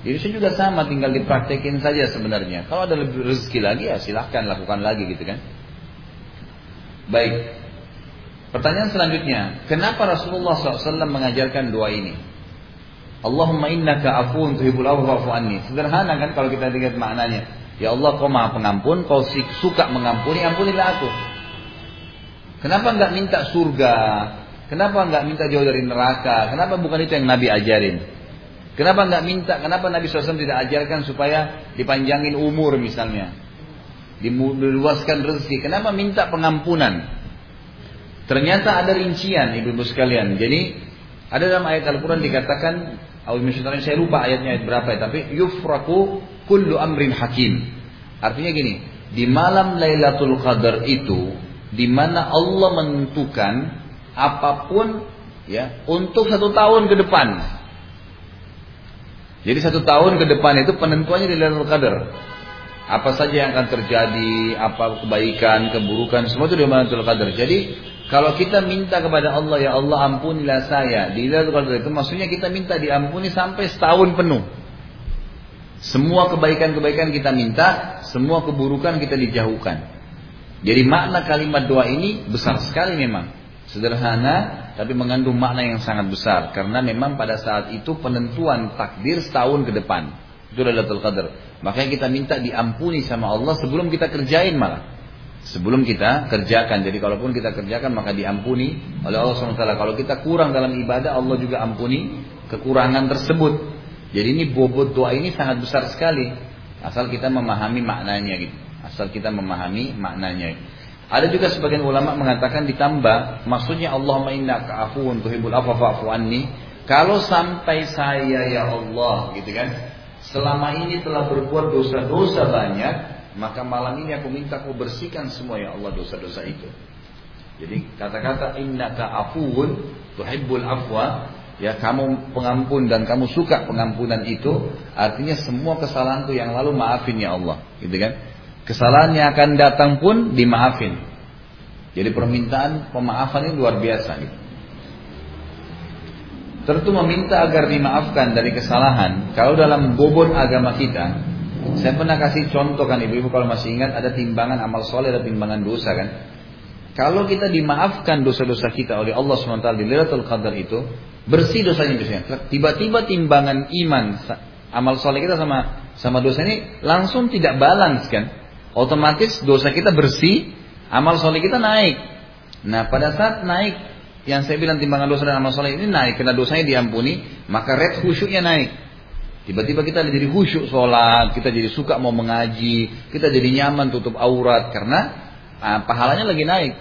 Di Indonesia juga sama, tinggal dipraktekin saja sebenarnya. Kalau ada lebih rezeki lagi ya silahkan lakukan lagi gitu kan. Baik, Pertanyaan selanjutnya, kenapa Rasulullah SAW mengajarkan doa ini? Allahumma innaka afuun tuhibul afwa anni. Sederhana kan kalau kita lihat maknanya. Ya Allah kau maha pengampun, kau suka mengampuni, ampunilah aku. Kenapa enggak minta surga? Kenapa enggak minta jauh dari neraka? Kenapa bukan itu yang Nabi ajarin? Kenapa enggak minta? Kenapa Nabi SAW tidak ajarkan supaya dipanjangin umur misalnya? Diluaskan rezeki. Kenapa minta pengampunan? Ternyata ada rincian ibu-ibu sekalian. Jadi ada dalam ayat Al-Quran dikatakan, saya lupa ayatnya ayat berapa tapi yufraku kullu amrin hakim. Artinya gini, di malam Lailatul Qadar itu, di mana Allah menentukan apa pun ya untuk satu tahun ke depan. Jadi satu tahun ke depan itu penentuannya di Lailatul Qadar. Apa saja yang akan terjadi, apa kebaikan, keburukan, semua itu di Lailatul Qadar. Jadi kalau kita minta kepada Allah, ya Allah ampunilah saya. Di Lailatul itu maksudnya kita minta diampuni sampai setahun penuh. Semua kebaikan-kebaikan kita minta, semua keburukan kita dijauhkan. Jadi makna kalimat doa ini besar sekali memang. Sederhana, tapi mengandung makna yang sangat besar. Karena memang pada saat itu penentuan takdir setahun ke depan. Itu Lailatul Qadar. Makanya kita minta diampuni sama Allah sebelum kita kerjain malah sebelum kita kerjakan. Jadi kalaupun kita kerjakan maka diampuni oleh Allah SWT. Kalau kita kurang dalam ibadah Allah juga ampuni kekurangan tersebut. Jadi ini bobot doa ini sangat besar sekali. Asal kita memahami maknanya gitu. Asal kita memahami maknanya. Ada juga sebagian ulama mengatakan ditambah maksudnya Allahumma innaka afuwun tuhibbul afwa fa'fu anni. Kalau sampai saya ya Allah gitu kan selama ini telah berbuat dosa-dosa banyak maka malam ini aku minta kau bersihkan semua ya Allah dosa-dosa itu. Jadi kata-kata innaka afuun tuhibbul afwa ya kamu pengampun dan kamu suka pengampunan itu artinya semua kesalahanku yang lalu maafin ya Allah. Gitu kan? Kesalahan yang akan datang pun dimaafin. Jadi permintaan pemaafan ini luar biasa gitu. Tentu meminta agar dimaafkan dari kesalahan. Kalau dalam bobot agama kita saya pernah kasih contoh kan ibu-ibu kalau masih ingat ada timbangan amal soleh ada timbangan dosa kan. Kalau kita dimaafkan dosa-dosa kita oleh Allah SWT di Lailatul Qadar itu, bersih dosanya dosanya. Tiba-tiba timbangan iman, amal soleh kita sama sama dosa ini langsung tidak balance kan. Otomatis dosa kita bersih, amal soleh kita naik. Nah pada saat naik, yang saya bilang timbangan dosa dan amal soleh ini naik, karena dosanya diampuni, maka red khusyuknya naik. Tiba-tiba kita jadi khusyuk sholat, kita jadi suka mau mengaji, kita jadi nyaman tutup aurat karena uh, pahalanya lagi naik.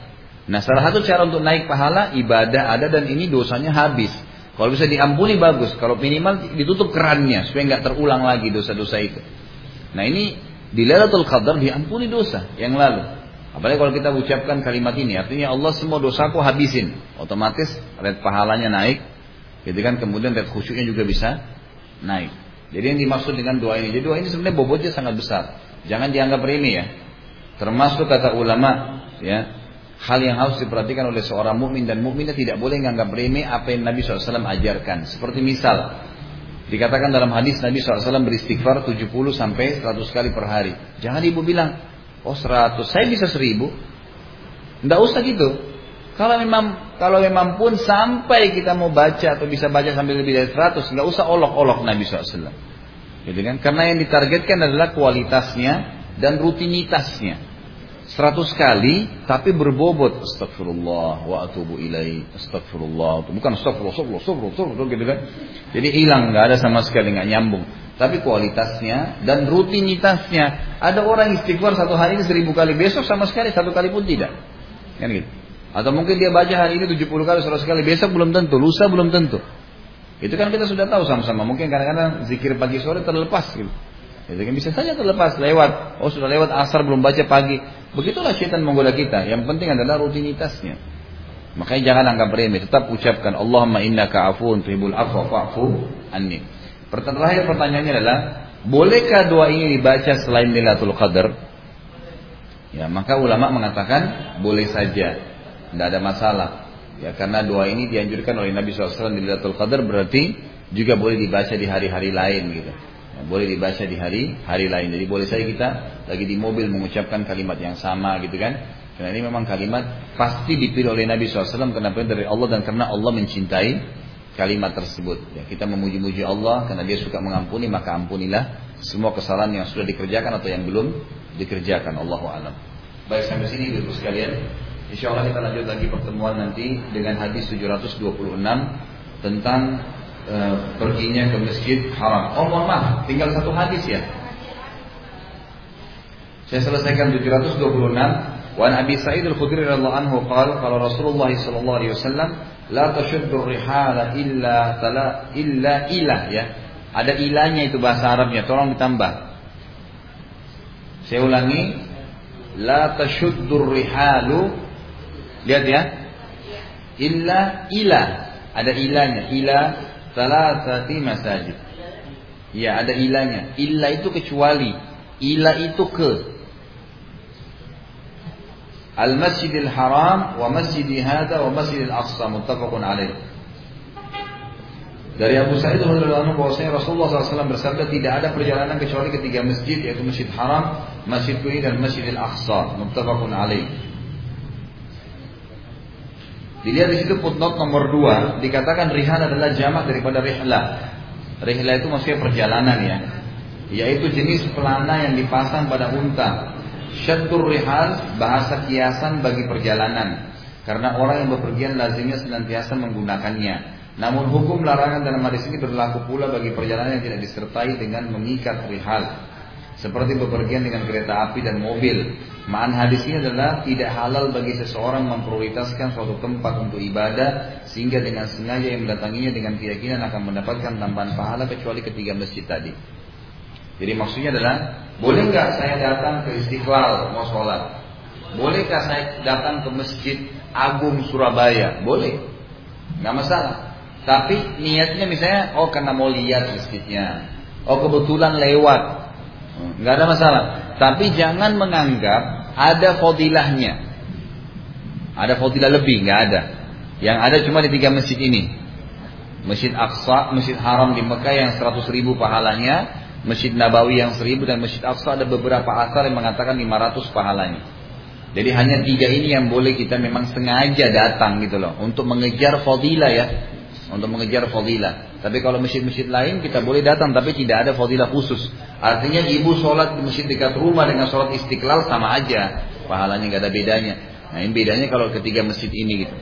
Nah salah satu cara untuk naik pahala ibadah ada dan ini dosanya habis. Kalau bisa diampuni bagus, kalau minimal ditutup kerannya supaya nggak terulang lagi dosa-dosa itu. Nah ini di Lailatul Qadar diampuni dosa yang lalu. Apalagi kalau kita ucapkan kalimat ini, artinya Allah semua dosaku habisin, otomatis red pahalanya naik, gitu kan? Kemudian red khusyuknya juga bisa naik. Jadi yang dimaksud dengan doa ini, jadi doa ini sebenarnya bobotnya sangat besar. Jangan dianggap remeh ya. Termasuk kata ulama, ya, hal yang harus diperhatikan oleh seorang mukmin dan mukminah tidak boleh menganggap remeh apa yang Nabi SAW ajarkan. Seperti misal, dikatakan dalam hadis Nabi SAW beristighfar 70 sampai 100 kali per hari. Jangan ibu bilang, oh 100, saya bisa 1000. Tidak usah gitu. Kalau memang kalau memang pun sampai kita mau baca atau bisa baca sampai lebih dari 100, nggak usah olok-olok Nabi SAW. Gitu kan? Karena yang ditargetkan adalah kualitasnya dan rutinitasnya. 100 kali tapi berbobot astagfirullah wa atubu ilai astagfirullah bukan astagfirullah astagfirullah astagfirullah, astagfirullah gitu kan jadi hilang nggak ada sama sekali nggak nyambung tapi kualitasnya dan rutinitasnya ada orang istighfar satu hari ini seribu kali besok sama sekali satu kali pun tidak kan gitu atau mungkin dia baca hari ini 70 kali 100 kali besok belum tentu lusa belum tentu itu kan kita sudah tahu sama-sama mungkin kadang-kadang zikir pagi sore terlepas gitu itu kan bisa saja terlepas lewat. Oh sudah lewat asar belum baca pagi. Begitulah syaitan menggoda kita. Yang penting adalah rutinitasnya. Makanya jangan anggap remeh. Tetap ucapkan Allahumma innaka afuun tuhibul afwa fa'fu anni. Terakhir pertanyaannya adalah bolehkah doa ini dibaca selain Lailatul Qadar? Ya, maka ulama mengatakan boleh saja. Tidak ada masalah. Ya, karena doa ini dianjurkan oleh Nabi SAW di Lailatul Qadar berarti juga boleh dibaca di hari-hari lain gitu. Ya, boleh dibaca di hari hari lain. Jadi boleh saja kita lagi di mobil mengucapkan kalimat yang sama gitu kan. Karena ini memang kalimat pasti dipilih oleh Nabi SAW kenapa dari Allah dan karena Allah mencintai kalimat tersebut. Ya, kita memuji-muji Allah karena dia suka mengampuni maka ampunilah semua kesalahan yang sudah dikerjakan atau yang belum dikerjakan. Allahu alam. Baik sampai sini ibu sekalian. Insya Allah kita lanjut lagi pertemuan nanti dengan hadis 726 tentang e, perginya ke masjid haram. Oh mohon maaf, tinggal satu hadis ya. Saya selesaikan 726. Wan Abi Sa'id Al-Khudri radhiyallahu anhu qala qala Rasulullah sallallahu alaihi wasallam la tashuddu rihala illa tala illa ilah ya. Ada ilahnya itu bahasa Arabnya, tolong ditambah. Saya ulangi, la tashuddu rihalu lihat ya. Illa ilah, ada ilahnya, ilah salasati masajid. Ya, ada ilahnya. Ilah itu kecuali. Ilah itu ke. Al-Masjidil Haram wa Masjidi Hada wa Masjidil Aqsa muttafaqun alaih. Dari Abu Sa'id radhiyallahu bahwasanya Rasulullah SAW bersabda tidak ada perjalanan kecuali ketiga masjid yaitu Masjid Haram, Masjid Qudi dan Masjidil Aqsa muttafaqun alaih. Dilihat di situ footnote nomor 2 dikatakan rihan adalah jamak daripada rihlah. Rihlah itu maksudnya perjalanan ya. Yaitu jenis pelana yang dipasang pada unta. Syatur rihal bahasa kiasan bagi perjalanan. Karena orang yang bepergian lazimnya senantiasa menggunakannya. Namun hukum larangan dalam hadis ini berlaku pula bagi perjalanan yang tidak disertai dengan mengikat rihal. Seperti bepergian dengan kereta api dan mobil Ma'an hadis ini adalah tidak halal bagi seseorang memprioritaskan suatu tempat untuk ibadah sehingga dengan sengaja yang mendatanginya dengan keyakinan akan mendapatkan tambahan pahala kecuali ketiga masjid tadi. Jadi maksudnya adalah boleh nggak saya datang ke Istiqlal mau sholat? Bolehkah saya datang ke Masjid Agung Surabaya? Boleh, nggak masalah. Tapi niatnya misalnya, oh karena mau lihat masjidnya, oh kebetulan lewat, nggak ada masalah. Tapi jangan menganggap ada fadilahnya. Ada fadilah lebih, nggak ada. Yang ada cuma di tiga masjid ini. Masjid Aqsa, Masjid Haram di Mekah yang 100 ribu pahalanya, Masjid Nabawi yang 1000 dan Masjid Aqsa ada beberapa asar yang mengatakan 500 pahalanya. Jadi hanya tiga ini yang boleh kita memang sengaja datang gitu loh. Untuk mengejar fadilah ya. Untuk mengejar fadilah. Tapi kalau masjid-masjid lain kita boleh datang tapi tidak ada fadilah khusus. Artinya ibu sholat di masjid dekat rumah dengan sholat istiqlal sama aja. Pahalanya nggak ada bedanya. Nah ini bedanya kalau ketiga masjid ini gitu.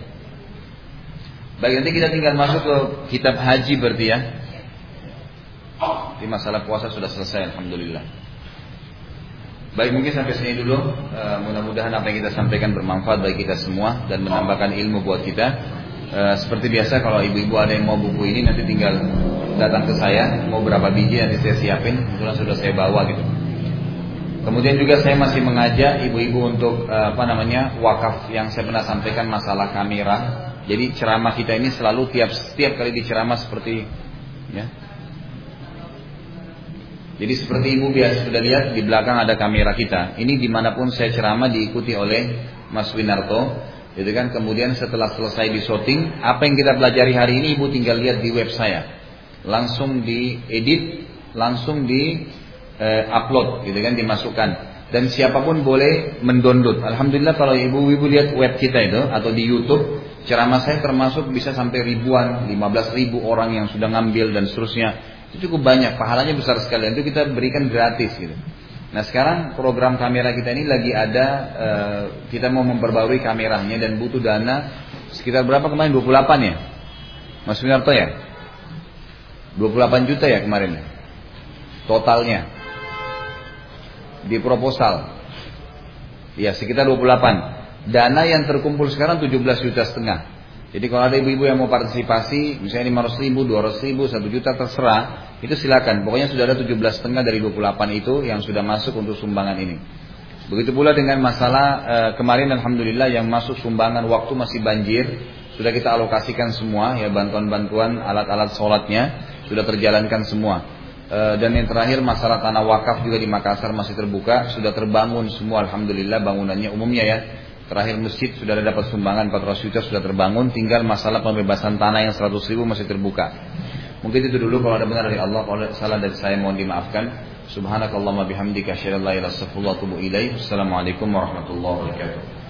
Baik nanti kita tinggal masuk ke kitab haji berarti ya. Di masalah puasa sudah selesai Alhamdulillah. Baik mungkin sampai sini dulu. Uh, mudah-mudahan apa yang kita sampaikan bermanfaat bagi kita semua dan menambahkan ilmu buat kita. Uh, seperti biasa kalau ibu-ibu ada yang mau buku ini nanti tinggal datang ke saya. Mau berapa biji nanti saya siapin. Kebetulan sudah saya bawa gitu. Kemudian juga saya masih mengajak ibu-ibu untuk uh, apa namanya wakaf yang saya pernah sampaikan masalah kamera jadi ceramah kita ini selalu tiap setiap kali diceramah seperti ya. Jadi seperti ibu biasa sudah lihat di belakang ada kamera kita. Ini di mana pun saya ceramah diikuti oleh Mas Winarto. Jadi kan kemudian setelah selesai di shooting, apa yang kita pelajari hari ini ibu tinggal lihat di web saya. Langsung diedit, langsung di eh, upload, gitu kan dimasukkan dan siapa pun boleh mendownload. Alhamdulillah kalau ibu-ibu lihat web kita itu atau di YouTube Ceramah saya termasuk bisa sampai ribuan, 15 ribu orang yang sudah ngambil dan seterusnya. Itu cukup banyak, pahalanya besar sekali. Itu kita berikan gratis gitu. Nah sekarang program kamera kita ini lagi ada, uh, kita mau memperbarui kameranya dan butuh dana sekitar berapa kemarin? 28 ya? Mas Winarto ya? 28 juta ya kemarin ya? Totalnya. Di proposal. Ya sekitar 28. Dana yang terkumpul sekarang 17 juta setengah. Jadi kalau ada ibu-ibu yang mau partisipasi, misalnya 500 ribu, 200 ribu, 1 juta terserah, itu silakan. Pokoknya sudah ada 17 setengah dari 28 itu yang sudah masuk untuk sumbangan ini. Begitu pula dengan masalah e, kemarin Alhamdulillah yang masuk sumbangan waktu masih banjir, sudah kita alokasikan semua ya bantuan-bantuan alat-alat sholatnya sudah terjalankan semua. E, dan yang terakhir masalah tanah wakaf juga di Makassar masih terbuka, sudah terbangun semua Alhamdulillah bangunannya umumnya ya Terakhir masjid sudah ada dapat sumbangan 400 juta sudah terbangun, tinggal masalah pembebasan tanah yang 100 ribu masih terbuka. Mungkin itu dulu kalau ada benar dari Allah, kalau ada salah dari saya mohon dimaafkan. Subhanakallahumma bihamdika asyhadu an la ilaha illa anta astaghfiruka wa. Assalamualaikum warahmatullahi wabarakatuh.